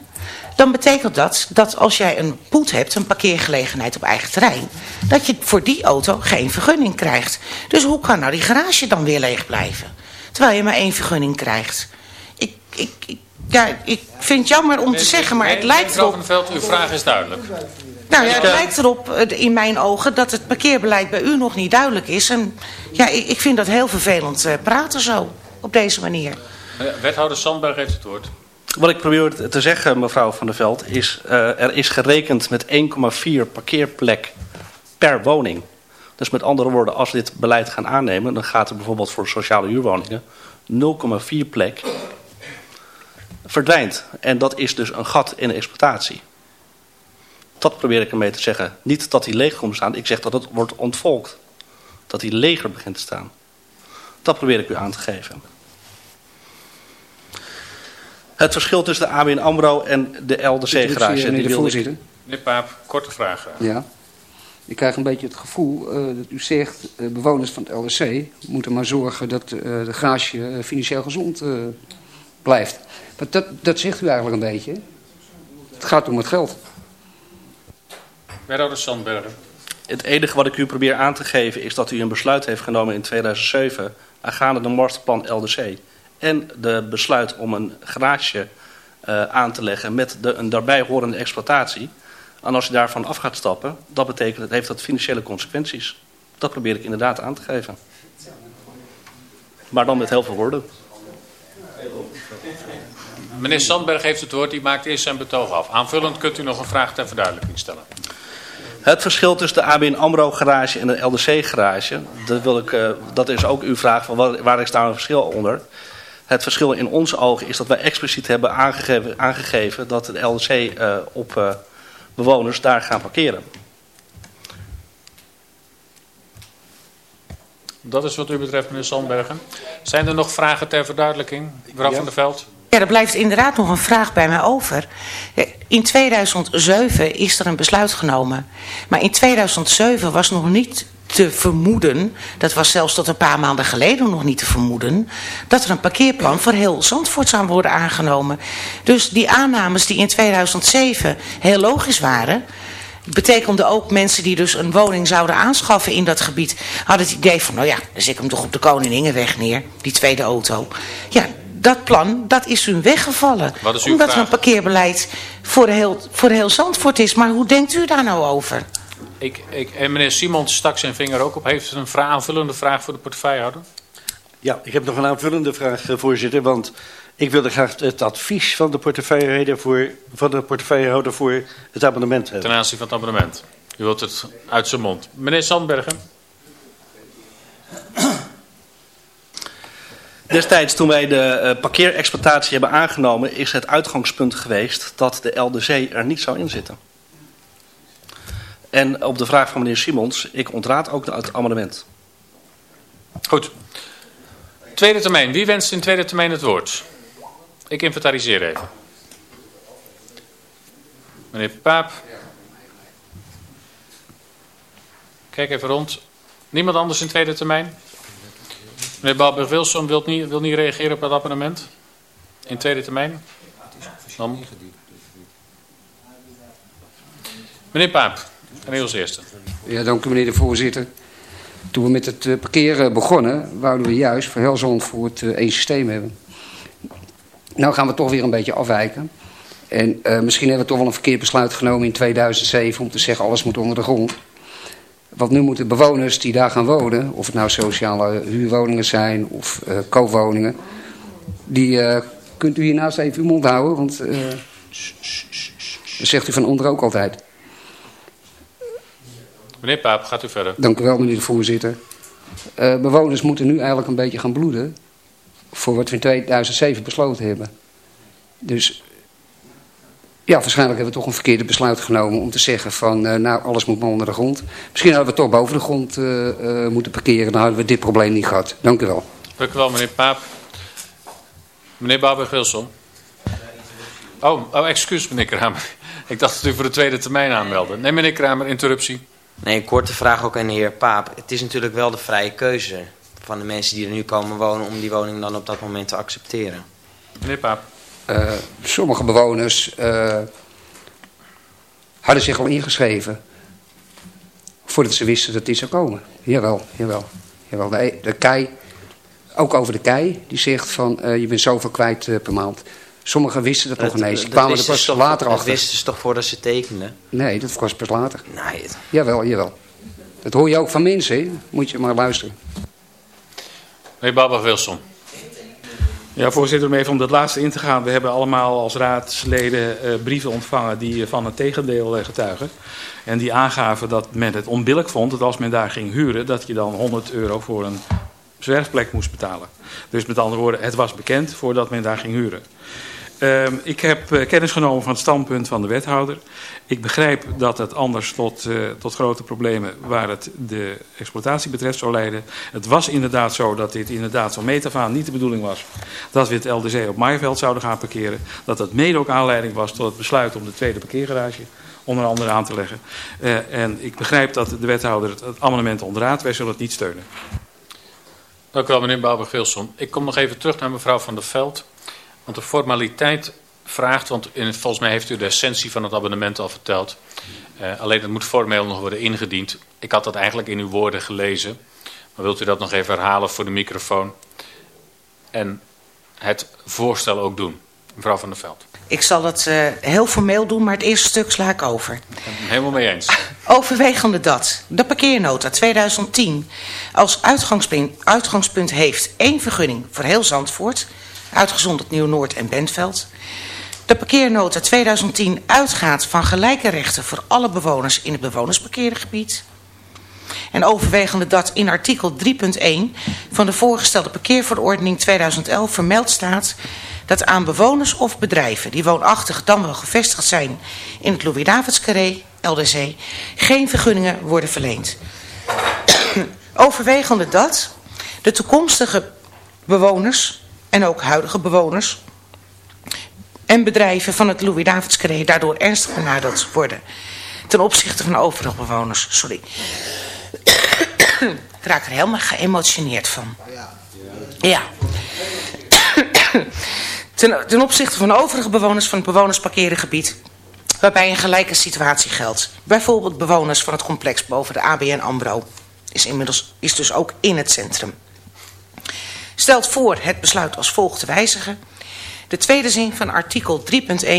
dan betekent dat dat als jij een poet hebt, een parkeergelegenheid op eigen terrein... dat je voor die auto geen vergunning krijgt. Dus hoe kan nou die garage dan weer leeg blijven? Terwijl je maar één vergunning krijgt. Ik, ik, ik ja, ik vind het jammer om te zeggen, maar het lijkt erop... Veld, uw vraag is duidelijk. Nou ja, het lijkt erop in mijn ogen dat het parkeerbeleid bij u nog niet duidelijk is. En ja, ik, vind dat heel vervelend uh, praten zo, op deze manier. Wethouder Sandberg heeft het woord. Wat ik probeer te zeggen, mevrouw Van der Veld, is uh, er is gerekend met 1,4 parkeerplek per woning. Dus met andere woorden, als we dit beleid gaan aannemen, dan gaat er bijvoorbeeld voor sociale huurwoningen 0,4 plek verdwijnt. En dat is dus een gat in de exploitatie. Dat probeer ik ermee te zeggen. Niet dat hij leeg komt staan. Ik zeg dat het wordt ontvolkt. Dat hij leger begint te staan. Dat probeer ik u aan te geven. Het verschil tussen de ABN AMRO en de LDC-garage. Meneer de voorzitter. Meneer Paap, korte vraag. Ja. Ik krijg een beetje het gevoel uh, dat u zegt... Uh, bewoners van het LDC moeten maar zorgen dat uh, de garage financieel gezond blijft. Maar dat, dat zegt u eigenlijk een beetje. Het gaat om het geld. Wethouder Sandbergen. Het enige wat ik u probeer aan te geven is dat u een besluit heeft genomen in 2007 aangaande de masterplan LDC. En de besluit om een garage uh, aan te leggen met de, een daarbij horende exploitatie. En als je daarvan af gaat stappen, dat betekent dat heeft dat financiële consequenties. Dat probeer ik inderdaad aan te geven. Maar dan met heel veel woorden. Meneer Sandberg heeft het woord, die maakt eerst zijn betoog af. Aanvullend kunt u nog een vraag ter verduidelijking stellen. Het verschil tussen de ABN AMRO garage en de LDC garage, dat, wil ik, uh, dat is ook uw vraag, van waar, waar is daar een verschil onder? Het verschil in onze ogen is dat wij expliciet hebben aangegeven, aangegeven dat de LDC uh, op uh, bewoners daar gaan parkeren. Dat is wat u betreft, meneer Sandbergen. Zijn er nog vragen ter verduidelijking, mevrouw ja. van der Veld? Ja, er blijft inderdaad nog een vraag bij mij over. In 2007 is er een besluit genomen. Maar in 2007 was nog niet te vermoeden, dat was zelfs tot een paar maanden geleden nog niet te vermoeden, dat er een parkeerplan voor heel Zandvoort zou worden aangenomen. Dus die aannames die in 2007 heel logisch waren, betekende ook mensen die dus een woning zouden aanschaffen in dat gebied, hadden het idee van, nou ja, dan zet ik hem toch op de Koningingenweg neer, die tweede auto. Ja, dat plan, dat is hun weggevallen. Is omdat vraag? er een parkeerbeleid voor heel, voor heel Zandvoort is. Maar hoe denkt u daar nou over? Ik, ik, en meneer Simons stak zijn vinger ook op. Heeft u een vraag, aanvullende vraag voor de portefeuillehouder? Ja, ik heb nog een aanvullende vraag, voorzitter. Want ik wilde graag het advies van de portefeuillehouder voor, van de portefeuillehouder voor het abonnement hebben. Ten aanzien van het abonnement. U wilt het uit zijn mond. Meneer Sandbergen. Destijds toen wij de uh, parkeerexploitatie hebben aangenomen... is het uitgangspunt geweest dat de LDC er niet zou inzitten. En op de vraag van meneer Simons, ik ontraad ook het amendement. Goed. Tweede termijn. Wie wenst in tweede termijn het woord? Ik inventariseer even. Meneer Paap. Kijk even rond. Niemand anders in tweede termijn? Meneer Balberg-Wilson wil niet, wil niet reageren op het abonnement? In tweede termijn? Dan... Meneer Paap, en als eerste. Ja, dank u meneer de voorzitter. Toen we met het eh, parkeren begonnen, wouden we juist voor heel Zandvoort uh, één systeem hebben. Nou gaan we toch weer een beetje afwijken. En uh, misschien hebben we toch wel een verkeerd besluit genomen in 2007 om te zeggen alles moet onder de grond. Want nu moeten bewoners die daar gaan wonen, of het nou sociale huurwoningen zijn of uh, koopwoningen, die kunt u hiernaast even uw mond houden, want dat zegt u van onder ook altijd. Meneer Paap, gaat u verder. Dank u wel, meneer de voorzitter. bewoners moeten nu eigenlijk een beetje gaan bloeden voor wat we in 2007 besloten hebben. Dus ja, waarschijnlijk hebben we toch een verkeerde besluit genomen om te zeggen van, uh, nou, alles moet maar onder de grond. Misschien hadden we toch boven de grond uh, moeten parkeren, dan hadden we dit probleem niet gehad. Dank u wel. Dank u wel, meneer Paap. Meneer Barberg-Wilson. Oh, oh, excuus, meneer Kramer. Ik dacht dat u voor de tweede termijn aanmeldde. Nee, meneer Kramer, interruptie. Nee, een korte vraag ook aan de heer Paap. Het is natuurlijk wel de vrije keuze van de mensen die er nu komen wonen... om die woning dan op dat moment te accepteren. Meneer Paap. Uh, sommige bewoners uh, hadden zich al ingeschreven voordat ze wisten dat die zou komen. Jawel, jawel. jawel. De, de kei, ook over de kei, die zegt van uh, je bent zoveel kwijt per maand. Sommigen wisten dat, nog ineens. Die kwamen er pas toch, later dat achter. Dat wisten ze toch voordat ze tekenden? Nee, dat was pas later. Nee. Jawel, jawel. Dat hoor je ook van mensen, hè? moet je maar luisteren. Meneer Baba Wilson. Ja, voorzitter, om even om dat laatste in te gaan. We hebben allemaal als raadsleden uh, brieven ontvangen die van het tegendeel uh, getuigen. En die aangaven dat men het onbillijk vond dat als men daar ging huren... dat je dan 100 euro voor een zwerfplek moest betalen. Dus met andere woorden, het was bekend voordat men daar ging huren. Uh, ik heb uh, kennis genomen van het standpunt van de wethouder. Ik begrijp dat het anders tot, uh, tot grote problemen waar het de exploitatie betreft zou leiden. Het was inderdaad zo dat dit inderdaad van meet af niet de bedoeling was. Dat we het LDC op Maaiveld zouden gaan parkeren. Dat dat mede ook aanleiding was tot het besluit om de tweede parkeergarage onder andere aan te leggen. Uh, en ik begrijp dat de wethouder het, amendement onderraadt. Wij zullen het niet steunen. Dank u wel meneer Bouwer-Vilson. Ik kom nog even terug naar mevrouw Van der Veld. Want de formaliteit vraagt, want in, volgens mij heeft u de essentie van het abonnement al verteld. Uh, alleen het moet formeel nog worden ingediend. Ik had dat eigenlijk in uw woorden gelezen. Maar wilt u dat nog even herhalen voor de microfoon? En het voorstel ook doen. Mevrouw Van der Veld. Ik zal het uh, heel formeel doen, maar het eerste stuk sla ik over. Helemaal mee eens. Overwegende dat de parkeernota 2010 als uitgangspunt, uitgangspunt heeft één vergunning voor heel Zandvoort uitgezonderd Nieuw-Noord en Bentveld. De parkeernota 2010 uitgaat van gelijke rechten voor alle bewoners in het bewonersparkeergebied. En overwegende dat in artikel 3.1 van de voorgestelde parkeerverordening 2011 vermeld staat dat aan bewoners of bedrijven die woonachtig dan wel gevestigd zijn in het Louis-Davids-carré, LDC, geen vergunningen worden verleend. overwegende dat de toekomstige bewoners en ook huidige bewoners en bedrijven van het Louis-Davids-carré daardoor ernstig benadeeld worden ten opzichte van overige bewoners. Sorry. Ik raak er helemaal geëmotioneerd van. Ja. Ten, ten opzichte van overige bewoners van het bewonersparkerengebied waarbij een gelijke situatie geldt. Bijvoorbeeld bewoners van het complex boven de ABN AMRO is, inmiddels, is dus ook in het centrum stelt voor het besluit als volgt te wijzigen. De tweede zin van artikel 3.1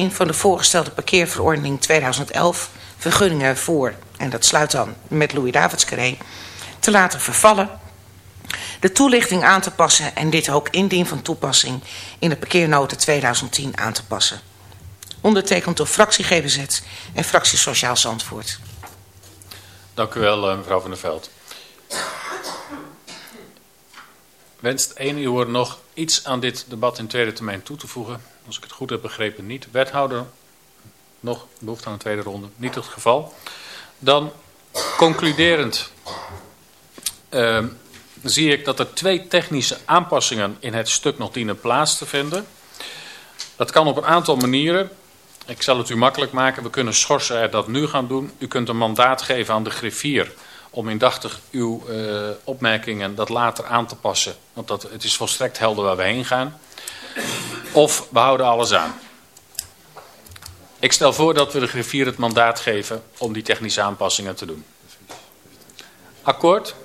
van de voorgestelde parkeerverordening 2011, vergunningen voor, en dat sluit dan met Louis Davids te laten vervallen. De toelichting aan te passen en dit ook indien van toepassing in de parkeernota 2010 aan te passen. Ondertekend door fractie GBZ en fractie Sociaal Zandvoort. Dank u wel mevrouw van der Veld. Wenst één uur nog iets aan dit debat in tweede termijn toe te voegen? Als ik het goed heb begrepen niet. Wethouder, nog behoefte aan een tweede ronde? Niet het geval. Dan concluderend. Uh, zie ik dat er twee technische aanpassingen in het stuk nog dienen plaats te vinden. Dat kan op een aantal manieren. Ik zal het u makkelijk maken. We kunnen schorsen dat nu gaan doen. U kunt een mandaat geven aan de griffier om indachtig uw uh, opmerkingen dat later aan te passen. Want dat, het is volstrekt helder waar we heen gaan. Of we houden alles aan. Ik stel voor dat we de griffier het mandaat geven om die technische aanpassingen te doen. Akkoord?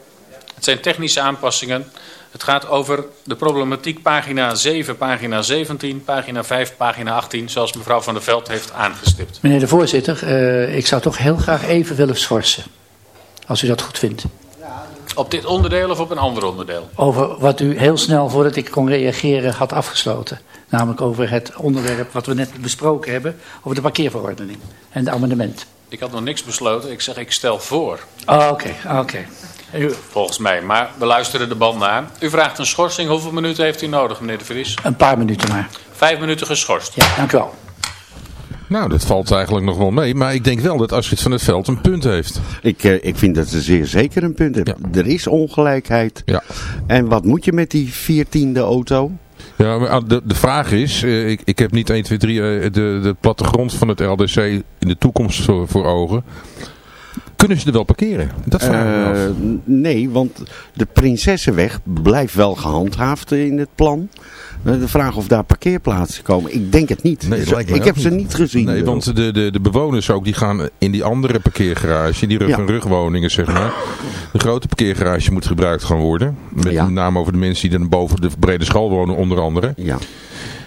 Het zijn technische aanpassingen. Het gaat over de problematiek pagina 7, pagina 17, pagina 5, pagina 18, zoals mevrouw Van der Veld heeft aangestipt. Meneer de voorzitter, uh, ik zou toch heel graag even willen schorsen. Als u dat goed vindt. Op dit onderdeel of op een ander onderdeel? Over wat u heel snel voordat ik kon reageren had afgesloten. Namelijk over het onderwerp wat we net besproken hebben. Over de parkeerverordening en de amendement. Ik had nog niks besloten. Ik zeg ik stel voor. Oh, oké, okay, oké. Okay. Volgens mij, maar we luisteren de band na. U vraagt een schorsing. Hoeveel minuten heeft u nodig, meneer de Vries? Een paar minuten maar. Vijf minuten geschorst. Ja, dank u wel. Nou, dat valt eigenlijk nog wel mee. Maar ik denk wel dat Astrid van het Veld een punt heeft. Ik, uh, ik vind dat ze zeer zeker een punt heeft. Ja. Er is ongelijkheid. Ja. En wat moet je met die viertiende auto? Ja, maar de, de vraag is, uh, ik, ik heb niet 1, 2, 3 uh, de, de plattegrond van het LDC in de toekomst voor, voor ogen. Kunnen ze er wel parkeren? Dat vraag af. Nee, want de Prinsessenweg blijft wel gehandhaafd in het plan. De vraag of daar parkeerplaatsen komen. Ik denk het niet. Nee, Zo, ik heb ze niet gezien. Nee, want de, de, de bewoners ook, die gaan in die andere parkeergarage, die rug- Ja. en rugwoningen zeg maar. De grote parkeergarage moet gebruikt gaan worden. Met Ja. name over de mensen die dan boven de brede school wonen onder andere. Ja.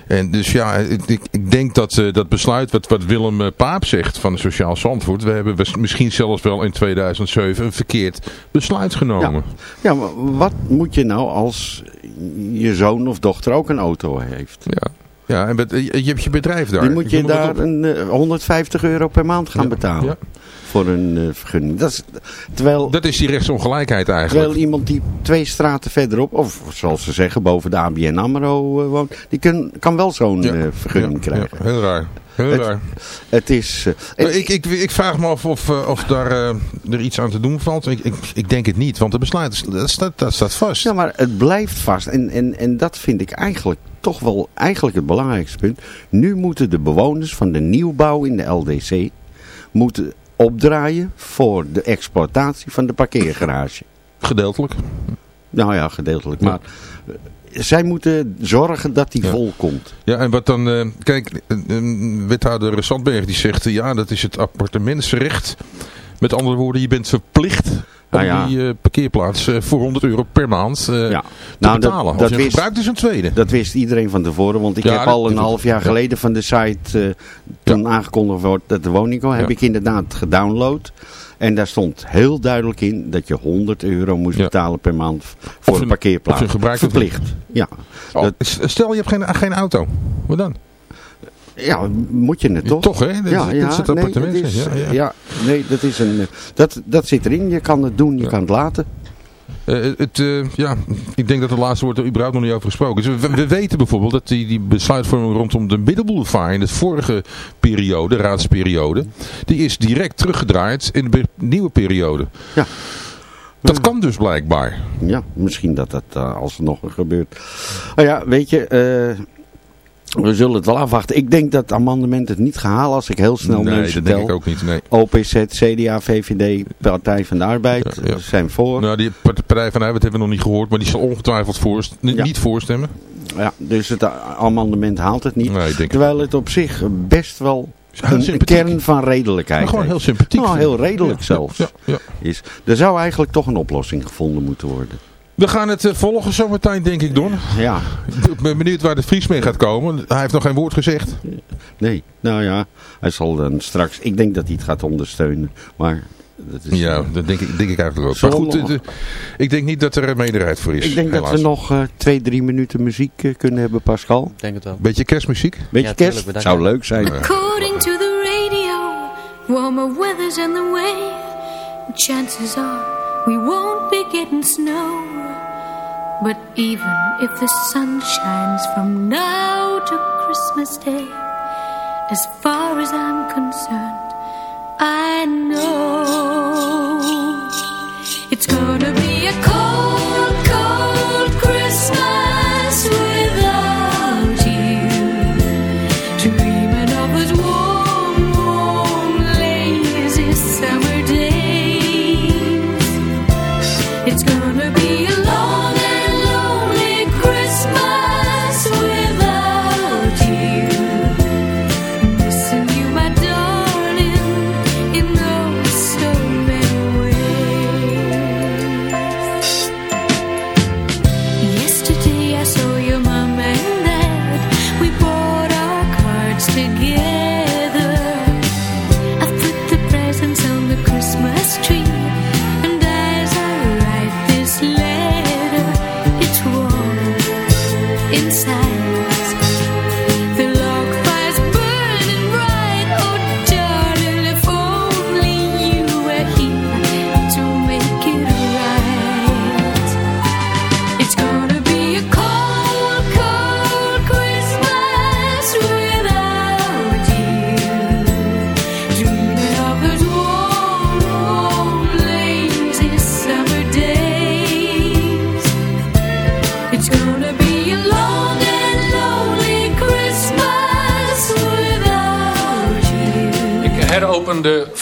En dus ja, ik, denk dat eh, dat besluit wat, wat Willem eh, Paap zegt van Sociaal Zandvoort. We hebben misschien zelfs wel in 2007 een verkeerd besluit genomen. Ja, maar wat moet je nou als je zoon of dochter ook een auto heeft? Ja, ja en je, hebt je bedrijf daar. Die moet je daar een, eh, 150 euro per maand gaan Ja, betalen. ja. Voor een eh, vergunning. Dat is, terwijl, Dat is die rechtsongelijkheid eigenlijk. terwijl iemand die twee straten verderop, of zoals ze zeggen, boven de ABN AMRO eh, woont, die kan, kan wel zo'n Ja, eh, vergunning ja, krijgen. ja, heel raar. Heel Het- raar. Het is... ik, ik, ik vraag me af of, of daar er iets aan te doen valt. Ik, ik, ik denk het niet, want het besluit dat staat, dat staat vast. Ja, maar het blijft vast. En, en, en dat vind ik eigenlijk toch wel eigenlijk het belangrijkste punt. Nu moeten de bewoners van de nieuwbouw in de LDC moeten opdraaien voor de exploitatie van de parkeergarage. Gedeeltelijk. Nou ja, gedeeltelijk. Ja. Maar eh, zij moeten zorgen dat die vol komt. Ja, en wat dan... eh, kijk, wethouder Sandberg die zegt... eh, ja, dat is het appartementsrecht. Met andere woorden, je bent verplicht... om Nou ja. die eh, parkeerplaats eh, voor 100 euro per maand eh, Ja. te Nou, dat- betalen. Als dat je wist- gebruikt is een tweede. Dat wist iedereen van tevoren. Want ik Ja, heb dat- al een dat- half jaar ja. geleden van de site... toen aangekondigd wordt dat de woning kwam... heb ik inderdaad gedownload. En daar stond heel duidelijk in... dat je 100 euro moest betalen per maand... Voor een parkeerplaats. Verplicht. Ja. Oh, Dat- Stel, je hebt geen, geen auto. Wat dan? Ja, moet je het toch? Toch, hè? Dat, ja, ja, dat is het nee, appartement. dat is- ja, ja. ja, nee, dat, is een, dat, dat zit erin. Je kan het doen, je kan het laten. Eh, het, eh, ja, ik denk dat het laatste woord er überhaupt nog niet over gesproken is. We, we weten bijvoorbeeld dat die, die besluitvorming rondom de Middenboulevard in de vorige periode, raadsperiode, die is direct teruggedraaid in de nieuwe periode. Ja. Dat kan dus blijkbaar. Ja, misschien dat dat eh, alsnog gebeurt. Nou ja, weet je, we zullen het wel afwachten. Ik denk dat het amendement het niet gaat halen als ik heel snel nee, mensen dat denk ik ook niet. Nee. OPZ, CDA, VVD, Partij van de Arbeid Ja, ja. zijn voor. Nou, die Partij van de Arbeid hebben we nog niet gehoord, maar die zal ongetwijfeld Ja. niet voorstemmen. Ja, dus het amendement haalt het niet. Nee, Terwijl het op zich best wel een kern van redelijkheid Maar gewoon heel sympathiek. Nou, heel redelijk zelfs. Ja, ja. Is. Er zou eigenlijk toch een oplossing gevonden moeten worden. We gaan het eh, volgen zometeen, denk ik, Don. Ja, Ik ben benieuwd waar de Vries mee gaat komen. Hij heeft nog geen woord gezegd. nee. Nou ja, hij zal dan straks... Ik denk dat hij het gaat ondersteunen. Maar dat is... Ja, dat denk ik, denk ik eigenlijk ook. Maar goed, nog- eh, de- ik denk niet dat er een meerderheid voor is. Ik denk dat we nog eh, twee, drie minuten muziek eh, kunnen hebben, Pascal. Ik denk het wel. Beetje kerstmuziek? Beetje Ja, kerst? tuurlijk. Zou leuk zijn. According to the radio, warmer weather's on the way. Chances are we won't be getting snow. But even if the sun shines from now to Christmas Day, as far as I'm concerned, I know it's gonna be a cold,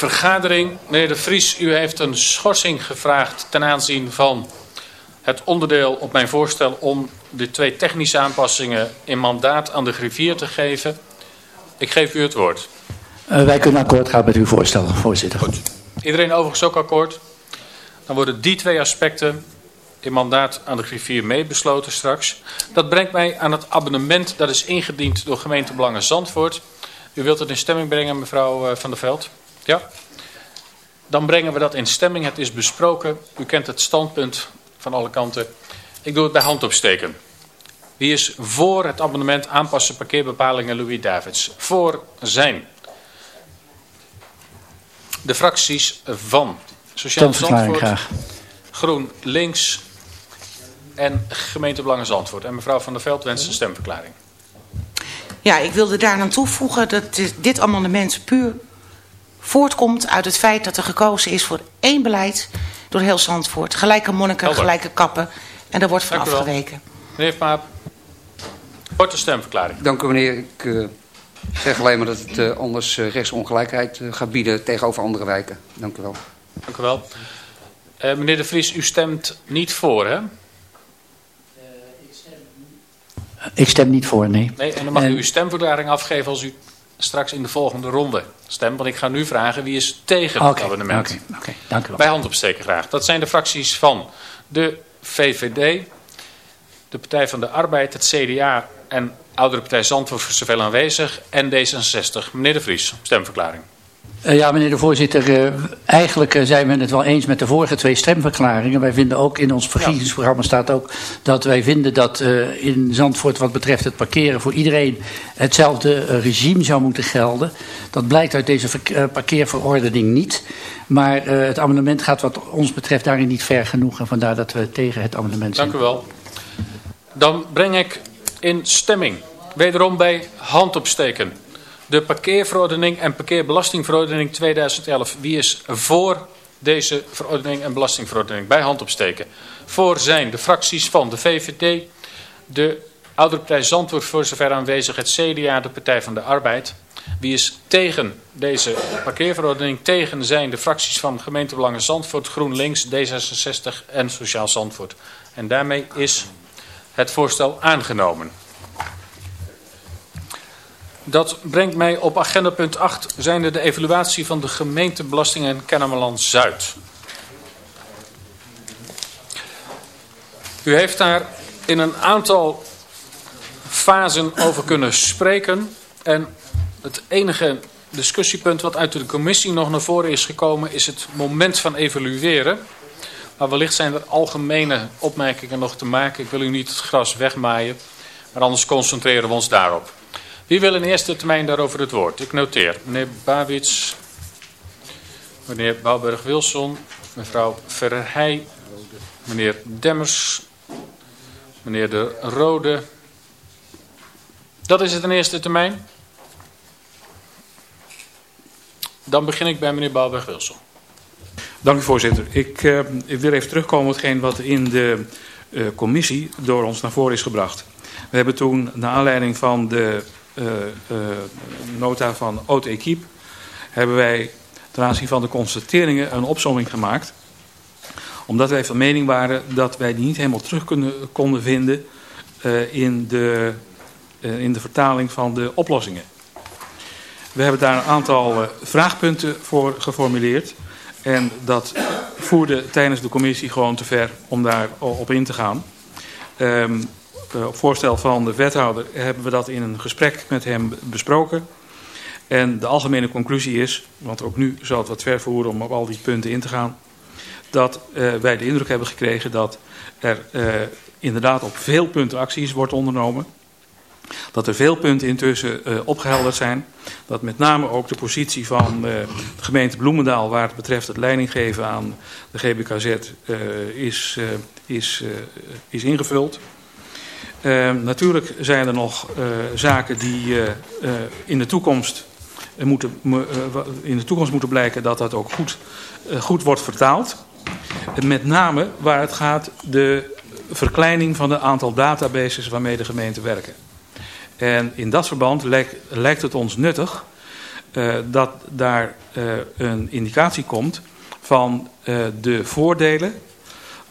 vergadering. Meneer De Vries, u heeft een schorsing gevraagd ten aanzien van het onderdeel op mijn voorstel om de twee technische aanpassingen in mandaat aan de griffier te geven. Ik geef u het woord. Eh, wij kunnen akkoord gaan met uw voorstel, voorzitter. Iedereen overigens ook akkoord? Dan worden die twee aspecten in mandaat aan de griffier meebesloten straks. Dat brengt mij aan het abonnement dat is ingediend door gemeente Belangen Zandvoort. U wilt het in stemming brengen, mevrouw eh, Van der Veld? Ja? Dan brengen we dat in stemming. Het is besproken. U kent het standpunt van alle kanten. Ik doe het bij hand opsteken. Wie is voor het abonnement aanpassen parkeerbepalingen Louis Davids? Voor zijn. De fracties van Sociaal Zandvoort, graag. Groen Links en Gemeente Belangen Zandvoort. En mevrouw Van der Veld wenst een stemverklaring. Ja, ik wilde daar aan toevoegen dat dit- dit amendement puur voortkomt uit het feit dat er gekozen is voor één beleid door heel Zandvoort. Gelijke monniken, Helder. gelijke kappen. En daar wordt van Dank afgeweken. Meneer Paap, korte stemverklaring. Dank u meneer. Ik eh, zeg alleen maar dat het eh, anders eh, rechtsongelijkheid gaat bieden tegenover andere wijken. Dank u wel. Dank u wel. Eh, meneer De Vries, u stemt niet voor, hè? Ik stem niet voor, nee. Nee, en dan mag u uw stemverklaring afgeven als u straks in de volgende ronde stemt. Want ik ga nu vragen wie is tegen het abonnement. oké, oké, dank u wel. Bij hand opsteken graag. Dat zijn de fracties van de VVD, de Partij van de Arbeid, het CDA en Oudere Partij Zandvoort voor zoveel aanwezig en D66. Meneer De Vries, stemverklaring. Eh, ja, meneer de voorzitter, eh, eigenlijk eh, zijn we het wel eens met de vorige twee stemverklaringen. Wij vinden ook in ons verkiezingsprogramma staat ook dat wij vinden dat eh, in Zandvoort wat betreft het parkeren voor iedereen hetzelfde regime zou moeten gelden. Dat blijkt uit deze parkeerverordening niet. Maar eh, het amendement gaat wat ons betreft daarin niet ver genoeg en vandaar dat we tegen het amendement zijn. Dank u wel. Dan breng ik in stemming, wederom bij hand opsteken, de parkeerverordening en parkeerbelastingverordening 2011. Wie is voor deze verordening en belastingverordening? Bij hand opsteken. Voor zijn de fracties van de VVD, de Oudere Partij Zandvoort voor zover aanwezig, het CDA, de Partij van de Arbeid. Wie is tegen deze parkeerverordening? Tegen zijn de fracties van Gemeentebelangen Zandvoort, GroenLinks, D66 en Sociaal Zandvoort. En daarmee is het voorstel aangenomen. Dat brengt mij op agenda punt 8, zijnde de evaluatie van de gemeentebelastingen in Kennemerland Zuid. U heeft daar in een aantal fasen over kunnen spreken. En het enige discussiepunt wat uit de commissie nog naar voren is gekomen is het moment van evalueren. Maar wellicht zijn er algemene opmerkingen nog te maken. Ik wil u niet het gras wegmaaien, maar anders concentreren we ons daarop. Wie wil in eerste termijn daarover het woord? Ik noteer. Meneer Bawits, meneer Bouwberg-Wilson, mevrouw Verheij, meneer Demmers, meneer De Rode. Dat is het in eerste termijn. Dan begin ik bij meneer Bouwberg-Wilson. Dank u voorzitter. Ik, eh, ik wil even terugkomen op hetgeen wat in de eh, commissie door ons naar voren is gebracht. We hebben toen, naar aanleiding van de nota van Haute Equipe, hebben wij ten aanzien van de constateringen een opzomming gemaakt Omdat wij van mening waren dat wij die niet helemaal terug kunnen, konden vinden uh, in, de, in de vertaling van de oplossingen. We hebben daar een aantal vraagpunten voor geformuleerd. En dat voerde tijdens de commissie gewoon te ver om daar op in te gaan. Um, op voorstel van de wethouder hebben we dat in een gesprek met hem besproken. En de algemene conclusie is, want ook nu zal het wat ver voeren om op al die punten in te gaan, dat uh, wij de indruk hebben gekregen dat er uh, inderdaad op veel punten acties wordt ondernomen. Dat er veel punten intussen opgehelderd zijn. Dat met name ook de positie van de gemeente Bloemendaal, waar het betreft het leidinggeven aan de GBKZ, is, is, is ingevuld. Uh, natuurlijk zijn er nog uh, zaken die uh, in, de toekomst, moeten, in de toekomst moeten blijken dat dat ook goed, goed wordt vertaald. Met name waar het gaat de verkleining van het aantal databases waarmee de gemeenten werken. En in dat verband lijkt het ons nuttig dat daar een indicatie komt van de voordelen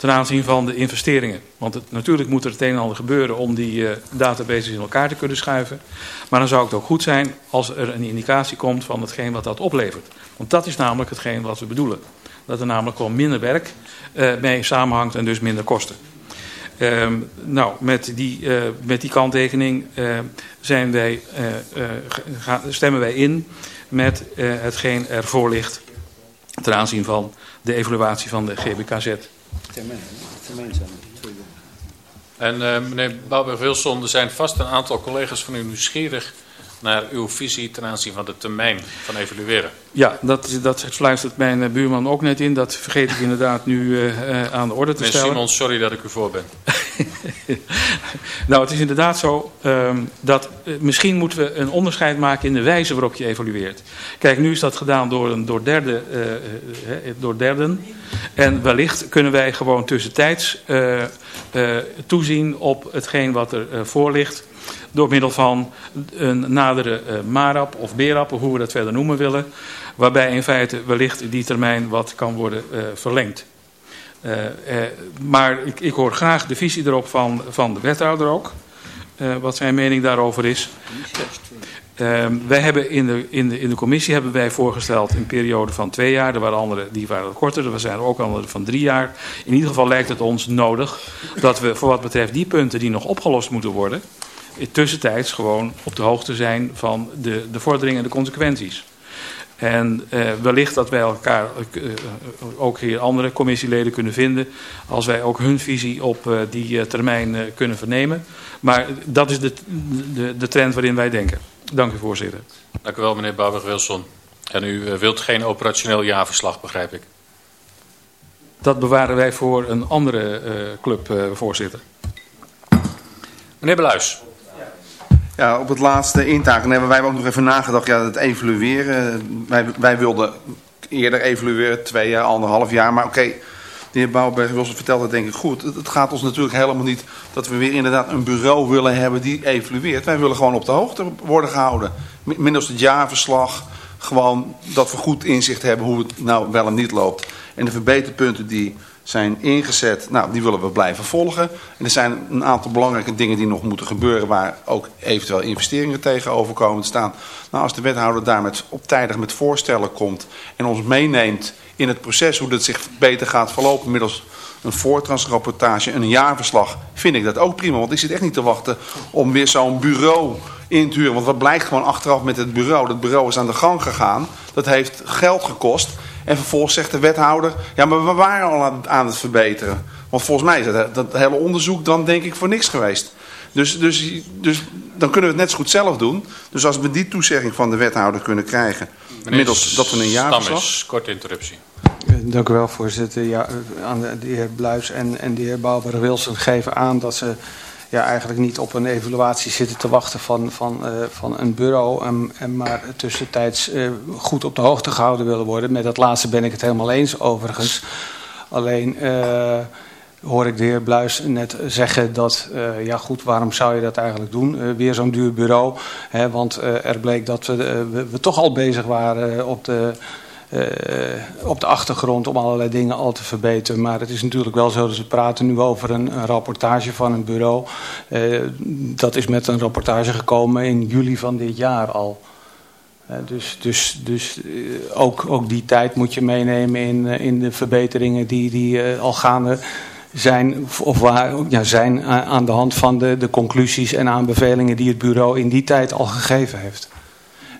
ten aanzien van de investeringen. Want het, natuurlijk moet er het een en ander gebeuren om die uh, databases in elkaar te kunnen schuiven. Maar dan zou het ook goed zijn als er een indicatie komt van hetgeen wat dat oplevert. Want dat is namelijk hetgeen wat we bedoelen. Dat er namelijk gewoon minder werk uh, mee samenhangt en dus minder kosten. Uh, nou, met die, uh, met die kanttekening zijn wij, stemmen wij in met hetgeen ervoor ligt ten aanzien van de evaluatie van de GBKZ. Termijn, termijn zijn En uh, meneer Bouwberg-Wilson, er zijn vast een aantal collega's van u nieuwsgierig naar uw visie ten aanzien van de termijn van evalueren. Ja, dat, dat fluistert mijn buurman ook net in. Dat vergeet ik inderdaad nu uh, aan de orde te meneer stellen. Simon, sorry dat ik u voor ben. nou, het is inderdaad zo um, dat uh, misschien moeten we een onderscheid maken in de wijze waarop je evalueert. Kijk, nu is dat gedaan door, een, door, derde, uh, door derden. En wellicht kunnen wij gewoon tussentijds toezien op hetgeen wat er voor ligt door middel van een nadere MARAP of BERAP, of hoe we dat verder noemen willen, waarbij in feite wellicht die termijn wat kan worden verlengd. Uh, maar ik, ik, hoor graag de visie erop van, van de wethouder ook, wat zijn mening daarover is. wij hebben in de, in, de, in de commissie hebben wij voorgesteld een periode van twee jaar. Er waren andere die waren korter, er zijn ook andere van drie jaar. In ieder geval lijkt het ons nodig dat we voor wat betreft die punten die nog opgelost moeten worden tussentijds gewoon op de hoogte zijn van de, de vorderingen en de consequenties. En uh, wellicht dat wij elkaar uh, ook hier andere commissieleden kunnen vinden. Als wij ook hun visie op uh, die termijn kunnen vernemen. Maar dat is de, de, de trend waarin wij denken. Dank u voorzitter. Dank u wel meneer Bouwberg-Wilson. En u wilt geen operationeel jaarverslag begrijp ik. Dat bewaren wij voor een andere club voorzitter. Meneer Beluis. Ja, op het laatste intaken hebben wij ook nog even nagedacht. Ja, het evalueren. Wij, wij wilden eerder evalueren, twee jaar, anderhalf jaar. Maar oké, de heer Bouwberg vertelt het denk ik goed. Het, het, gaat ons natuurlijk helemaal niet dat we weer inderdaad een bureau willen hebben die evalueert. Wij willen gewoon op de hoogte worden gehouden. Middels het jaarverslag. Gewoon dat we goed inzicht hebben hoe het nou wel en niet loopt. En de verbeterpunten die zijn ingezet. Nou, die willen we blijven volgen. En er zijn een aantal belangrijke dingen die nog moeten gebeuren... waar ook eventueel investeringen tegenover komen te staan. Nou, als de wethouder daar met, op tijdig met voorstellen komt... en ons meeneemt in het proces hoe dat zich beter gaat verlopen... middels een voortransrapportage en een jaarverslag... vind ik dat ook prima. Want ik zit echt niet te wachten om weer zo'n bureau in te huren. Want wat blijkt gewoon achteraf met het bureau? Dat bureau is aan de gang gegaan. Dat heeft geld gekost... En vervolgens zegt de wethouder, ja maar we waren al aan, aan het verbeteren. Want volgens mij is dat, dat hele onderzoek dan denk ik voor niks geweest. Dus, dus, dus dan kunnen we het net zo goed zelf doen. Dus als we die toezegging van de wethouder kunnen krijgen, Meneer middels dat we een jaarverslag... Stammes, korte interruptie. Dank u wel, voorzitter. Ja, aan de heer Bluis en, en de heer Bouwberg-Wilson geven aan dat ze ja, eigenlijk niet op een evaluatie zitten te wachten van, van, uh, van een bureau. En, en maar tussentijds uh, goed op de hoogte gehouden willen worden. Met dat laatste ben ik het helemaal eens overigens. Alleen uh, hoor ik de heer Bluis net zeggen dat, ja goed, waarom zou je dat eigenlijk doen? weer zo'n duur bureau. Hè, want er bleek dat we, we, toch al bezig waren op de op de achtergrond om allerlei dingen al te verbeteren. Maar het is natuurlijk wel zo dat we praten nu over een, een rapportage van een bureau. dat is met een rapportage gekomen in juli van dit jaar al. dus dus, dus ook, ook die tijd moet je meenemen in, in de verbeteringen die, die al gaande zijn, of waar, ja, zijn aan de hand van de, de conclusies en aanbevelingen die het bureau in die tijd al gegeven heeft.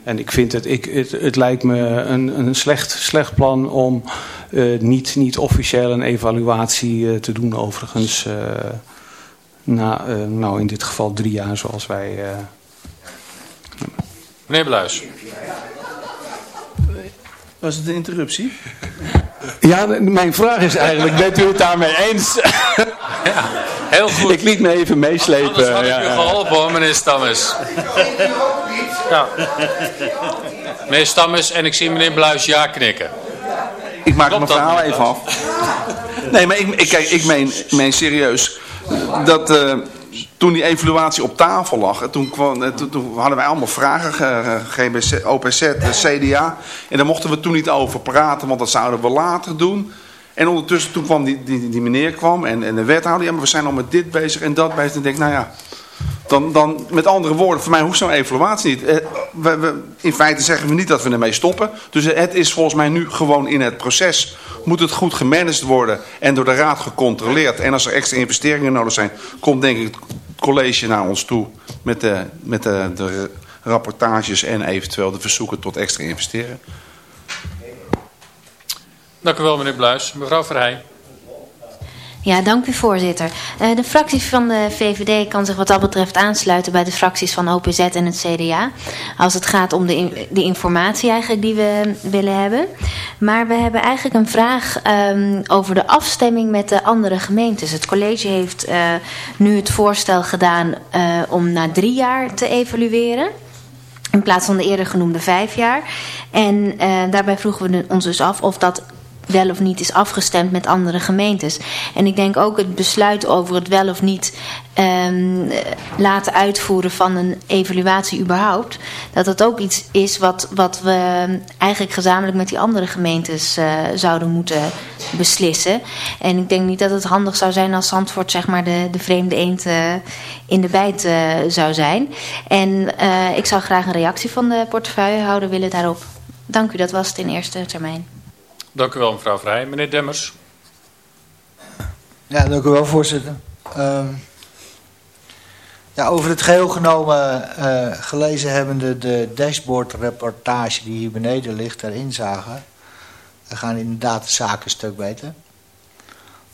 En ik vind het, ik, het, het lijkt me een, een slecht, slecht plan om uh, niet, niet officieel een evaluatie uh, te doen overigens. Uh, na, nou in dit geval drie jaar zoals wij... Meneer Bluis. Was het een interruptie? Ja, mijn vraag is eigenlijk, bent u het daarmee eens? Ja, heel goed. Ik liet me even meeslepen. Anders had ik u geholpen hoor, meneer Stammes. Ja. Meneer Stammes en ik zie meneer Bluis ja knikken. Ik maak Klopt mijn verhaal even af. Nee, maar ik, ik, kijk, ik meen, meen serieus dat eh, toen die evaluatie op tafel lag, en toen, kwam, eh, toen, toen hadden wij allemaal vragen, eh, GBZ, OPZ, eh, CDA. En daar mochten we toen niet over praten, want dat zouden we later doen. En ondertussen toen kwam die, die, die meneer kwam en, en de wethouder, ja, maar we zijn al met dit bezig en dat bezig. En ik denk, nou ja, dan, dan met andere woorden, voor mij hoeft zo'n evaluatie niet. Eh, in feite zeggen we niet dat we ermee stoppen. Dus het is volgens mij nu gewoon in het proces. Moet het goed gemanaged worden en door de raad gecontroleerd. En als er extra investeringen nodig zijn, komt denk ik het college naar ons toe met de, met de, de rapportages en eventueel de verzoeken tot extra investeren. Dank u wel meneer Bluis. Mevrouw Verheij. Ja, dank u voorzitter. Uh, de fractie van de VVD kan zich wat dat betreft aansluiten bij de fracties van OPZ en het CDA. Als het gaat om de, de informatie eigenlijk die we willen hebben. Maar we hebben eigenlijk een vraag um, over de afstemming met de andere gemeentes. Het college heeft uh, nu het voorstel gedaan uh, om na drie jaar te evalueren. In plaats van de eerder genoemde vijf jaar. En daarbij vroegen we ons dus af of dat wel of niet is afgestemd met andere gemeentes. En ik denk ook het besluit over het wel of niet um, laten uitvoeren van een evaluatie überhaupt. Dat dat ook iets is wat, wat we eigenlijk gezamenlijk met die andere gemeentes uh, zouden moeten beslissen. En ik denk niet dat het handig zou zijn als Zandvoort zeg maar de, de vreemde eend uh, in de bijt uh, zou zijn. En ik zou graag een reactie van de portefeuillehouder willen daarop. Dank u, dat was het in eerste termijn. Dank u wel, mevrouw Vrij. Meneer Demmers. Ja, dank u wel, voorzitter. Uh, ja, over het geheel genomen uh, gelezen hebbende de dashboard-reportage die hier beneden ligt, ter inzage. We gaan inderdaad de zaken een stuk beter.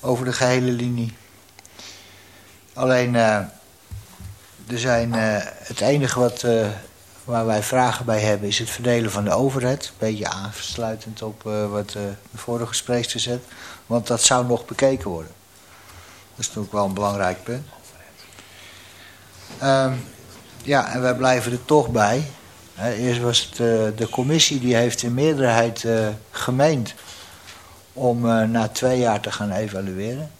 Over de gehele linie. Alleen, uh, er zijn, uh, het enige wat waar wij vragen bij hebben is het verdelen van de overheid. Een beetje aansluitend op uh, wat uh, de vorige spreekster zet. Want dat zou nog bekeken worden. Dat is natuurlijk wel een belangrijk punt. Um, ja, en wij blijven er toch bij. Eerst was het uh, de commissie die heeft in meerderheid gemeend om na twee jaar te gaan evalueren.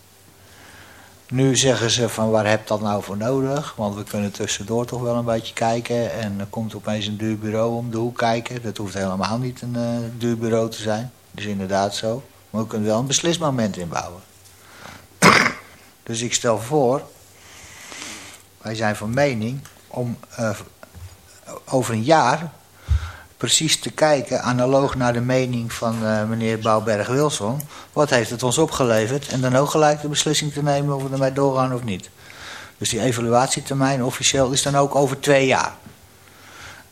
Nu zeggen ze van waar heb dat nou voor nodig? Want we kunnen tussendoor toch wel een beetje kijken. En er komt opeens een duur bureau om de hoek kijken. Dat hoeft helemaal niet een uh, duur bureau te zijn. Dat is inderdaad zo. Maar we kunnen wel een beslismoment inbouwen. dus ik stel voor, wij zijn van mening om uh, over een jaar precies te kijken, analoog naar de mening van uh, meneer Bouwberg-Wilson. Wat heeft het ons opgeleverd? En dan ook gelijk de beslissing te nemen of we ermee doorgaan of niet. Dus die evaluatietermijn officieel is dan ook over twee jaar.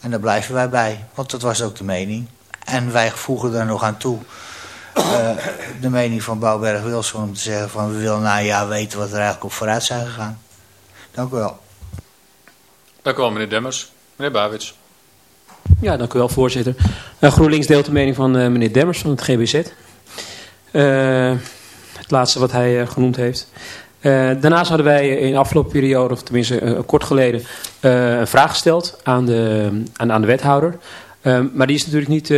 En daar blijven wij bij, want dat was ook de mening. En wij voegen daar nog aan toe uh, de mening van Bouwberg-Wilson om te zeggen van we willen na een jaar weten wat er eigenlijk op vooruit zijn gegaan. Dank u wel. Dank u wel meneer Demmers. Meneer Bawits. Ja, dank u wel, voorzitter. GroenLinks deelt de mening van uh, meneer Demmers van het GBZ. Uh, het laatste wat hij genoemd heeft. daarnaast hadden wij in de afgelopen periode, of tenminste kort geleden, een vraag gesteld aan de, aan, aan de wethouder. maar die is natuurlijk niet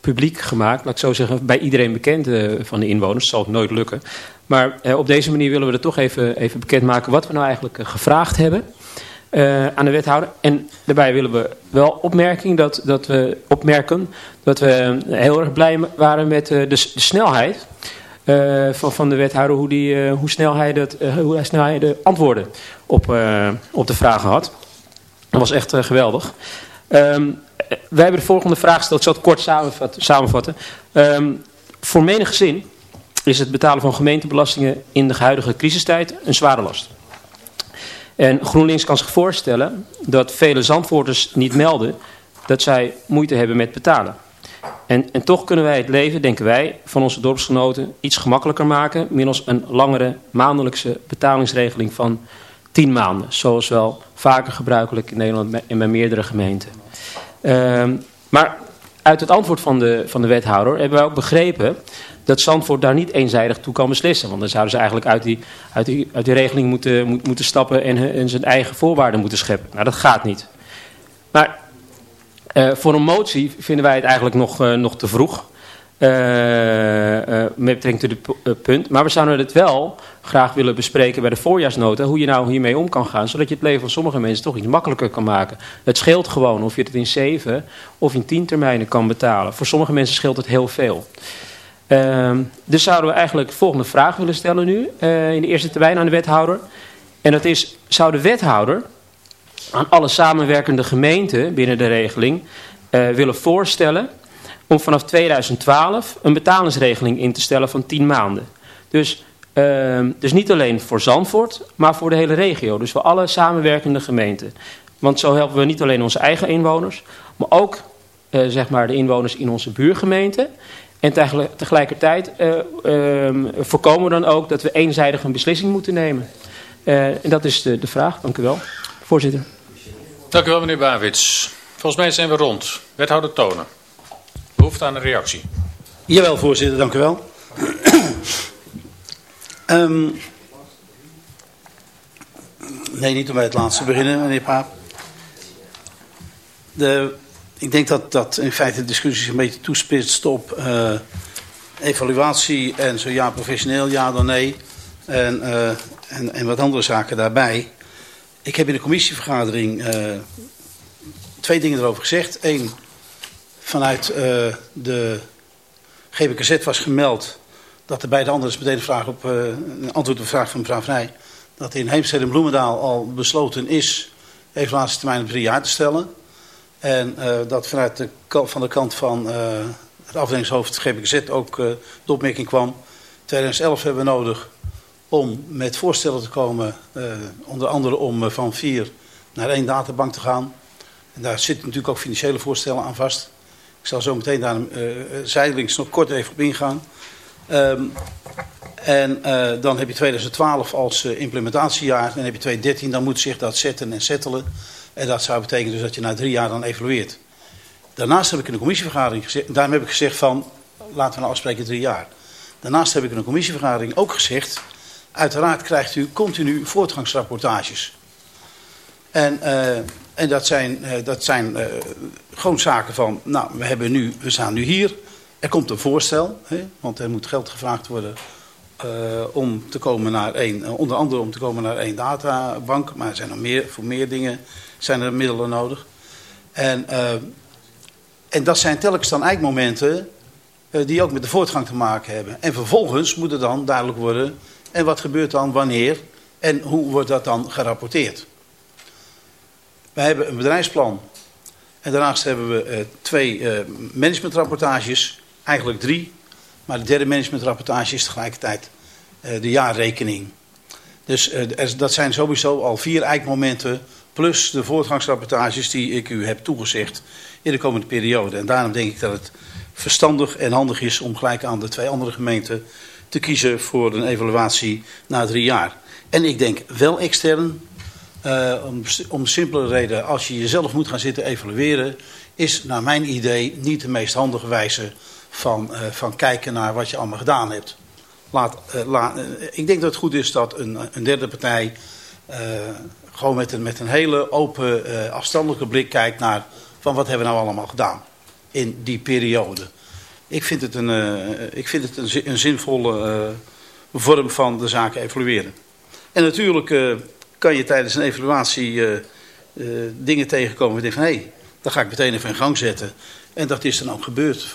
publiek gemaakt, laat ik zo zeggen, bij iedereen bekend van de inwoners. Dat zal het nooit lukken. Maar op deze manier willen we er toch even, even bekendmaken wat we nou eigenlijk gevraagd hebben. Eh, aan de wethouder. En daarbij willen we wel opmerking dat, dat we opmerken dat we heel erg blij waren met de, de snelheid van, van de wethouder. Hoe, die, hoe, snel hij dat, hoe snel hij de antwoorden op, op de vragen had. Dat was echt geweldig. Um, wij hebben de volgende vraag gesteld. Ik zal het kort samenvatten. Um, voor menig gezin is het betalen van gemeentebelastingen in de huidige crisistijd een zware last. En GroenLinks kan zich voorstellen dat vele zandvoorters niet melden dat zij moeite hebben met betalen. En, en toch kunnen wij het leven, denken wij, van onze dorpsgenoten iets gemakkelijker maken middels een langere maandelijkse betalingsregeling van 10 maanden. Zoals wel vaker gebruikelijk in Nederland en bij meerdere gemeenten. Uh, maar uit het antwoord van de, van de wethouder hebben wij ook begrepen dat Zandvoort daar niet eenzijdig toe kan beslissen. Want dan zouden ze eigenlijk uit die, uit die, uit die regeling moeten, moet, moeten stappen en, en zijn eigen voorwaarden moeten scheppen. Nou, dat gaat niet. Maar uh, voor een motie vinden wij het eigenlijk nog, uh, nog te vroeg. Uh, met betrekking tot het punt. Maar we zouden het wel graag willen bespreken bij de voorjaarsnota. Hoe je nou hiermee om kan gaan. Zodat je het leven van sommige mensen toch iets makkelijker kan maken. Het scheelt gewoon of je het in zeven of in tien termijnen kan betalen. Voor sommige mensen scheelt het heel veel. Uh, dus zouden we eigenlijk de volgende vraag willen stellen nu. In de eerste termijn aan de wethouder. En dat is, zou de wethouder aan alle samenwerkende gemeenten binnen de regeling willen voorstellen om vanaf 2012 een betalingsregeling in te stellen van 10 maanden. Dus, uh, dus niet alleen voor Zandvoort, maar voor de hele regio. Dus voor alle samenwerkende gemeenten. Want zo helpen we niet alleen onze eigen inwoners, maar ook uh, zeg maar de inwoners in onze buurgemeenten. En tegelijkertijd uh, uh, voorkomen we dan ook dat we eenzijdig een beslissing moeten nemen. Uh, en dat is de, de vraag. Dank u wel, voorzitter. Dank u wel, meneer Bawits. Volgens mij zijn we rond. Wethouder Tonen. Behoefte aan een reactie. Jawel, voorzitter, dank u wel. um, nee, niet om bij het laatste beginnen, meneer Paap. De, ik denk dat, dat in feite de discussie een beetje toespitst op uh, evaluatie en zo ja, professioneel, ja dan nee. En, uh, en, en wat andere zaken daarbij. Ik heb in de commissievergadering uh, twee dingen erover gezegd. Eén, vanuit uh, de GBKZ was gemeld dat er bij de andere meteen een, vraag op, uh, een antwoord op de vraag van mevrouw Vrij, dat in Heemstede en Bloemendaal al besloten is evaluatietermijn op drie jaar te stellen. En uh, dat vanuit de, van de kant van het afdelingshoofd GBKZ ook de opmerking kwam. 2011 hebben we nodig om met voorstellen te komen, onder andere om van vier naar één databank te gaan. En daar zitten natuurlijk ook financiële voorstellen aan vast. Ik zal zo meteen daar uh, zijdelings nog kort even op ingaan. Um, en uh, dan heb je 2012 als implementatiejaar. Dan heb je 2013, dan moet zich dat zetten en settelen. En dat zou betekenen dus dat je na drie jaar dan evalueert. Daarnaast heb ik in de commissievergadering gezegd... Daarom heb ik gezegd van, laten we nou afspreken drie jaar. Daarnaast heb ik in de commissievergadering ook gezegd... Uiteraard krijgt u continu voortgangsrapportages. En... En dat zijn, uh, dat zijn uh, gewoon zaken van, nou, we, hebben nu, we staan nu hier. Er komt een voorstel, hè, want er moet geld gevraagd worden uh, om te komen naar één, onder andere om te komen naar één databank. Maar er zijn nog meer, voor meer dingen zijn er middelen nodig. En, en dat zijn telkens dan eikmomenten die ook met de voortgang te maken hebben. En vervolgens moet er dan duidelijk worden, en wat gebeurt dan wanneer en hoe wordt dat dan gerapporteerd. Wij hebben een bedrijfsplan. En daarnaast hebben we uh, twee uh, managementrapportages. Eigenlijk drie. Maar de derde managementrapportage is tegelijkertijd uh, de jaarrekening. Dus dat zijn sowieso al vier eikmomenten. Plus de voortgangsrapportages die ik u heb toegezegd in de komende periode. En daarom denk ik dat het verstandig en handig is om gelijk aan de twee andere gemeenten te kiezen voor een evaluatie na drie jaar. En ik denk wel extern, uh, om, om simpele reden, als je jezelf moet gaan zitten evalueren, is naar mijn idee niet de meest handige wijze van, uh, van kijken naar wat je allemaal gedaan hebt. Laat, la, ik denk dat het goed is dat een, een derde partij gewoon met een, met een hele open, afstandelijke blik kijkt naar van wat hebben we nou allemaal gedaan in die periode. Ik vind het een, ik vind het een, een zinvolle vorm van de zaken evalueren. En natuurlijk kan je tijdens een evaluatie uh, dingen tegenkomen. Van hé, hey, dat ga ik meteen even in gang zetten. En dat is dan ook gebeurd.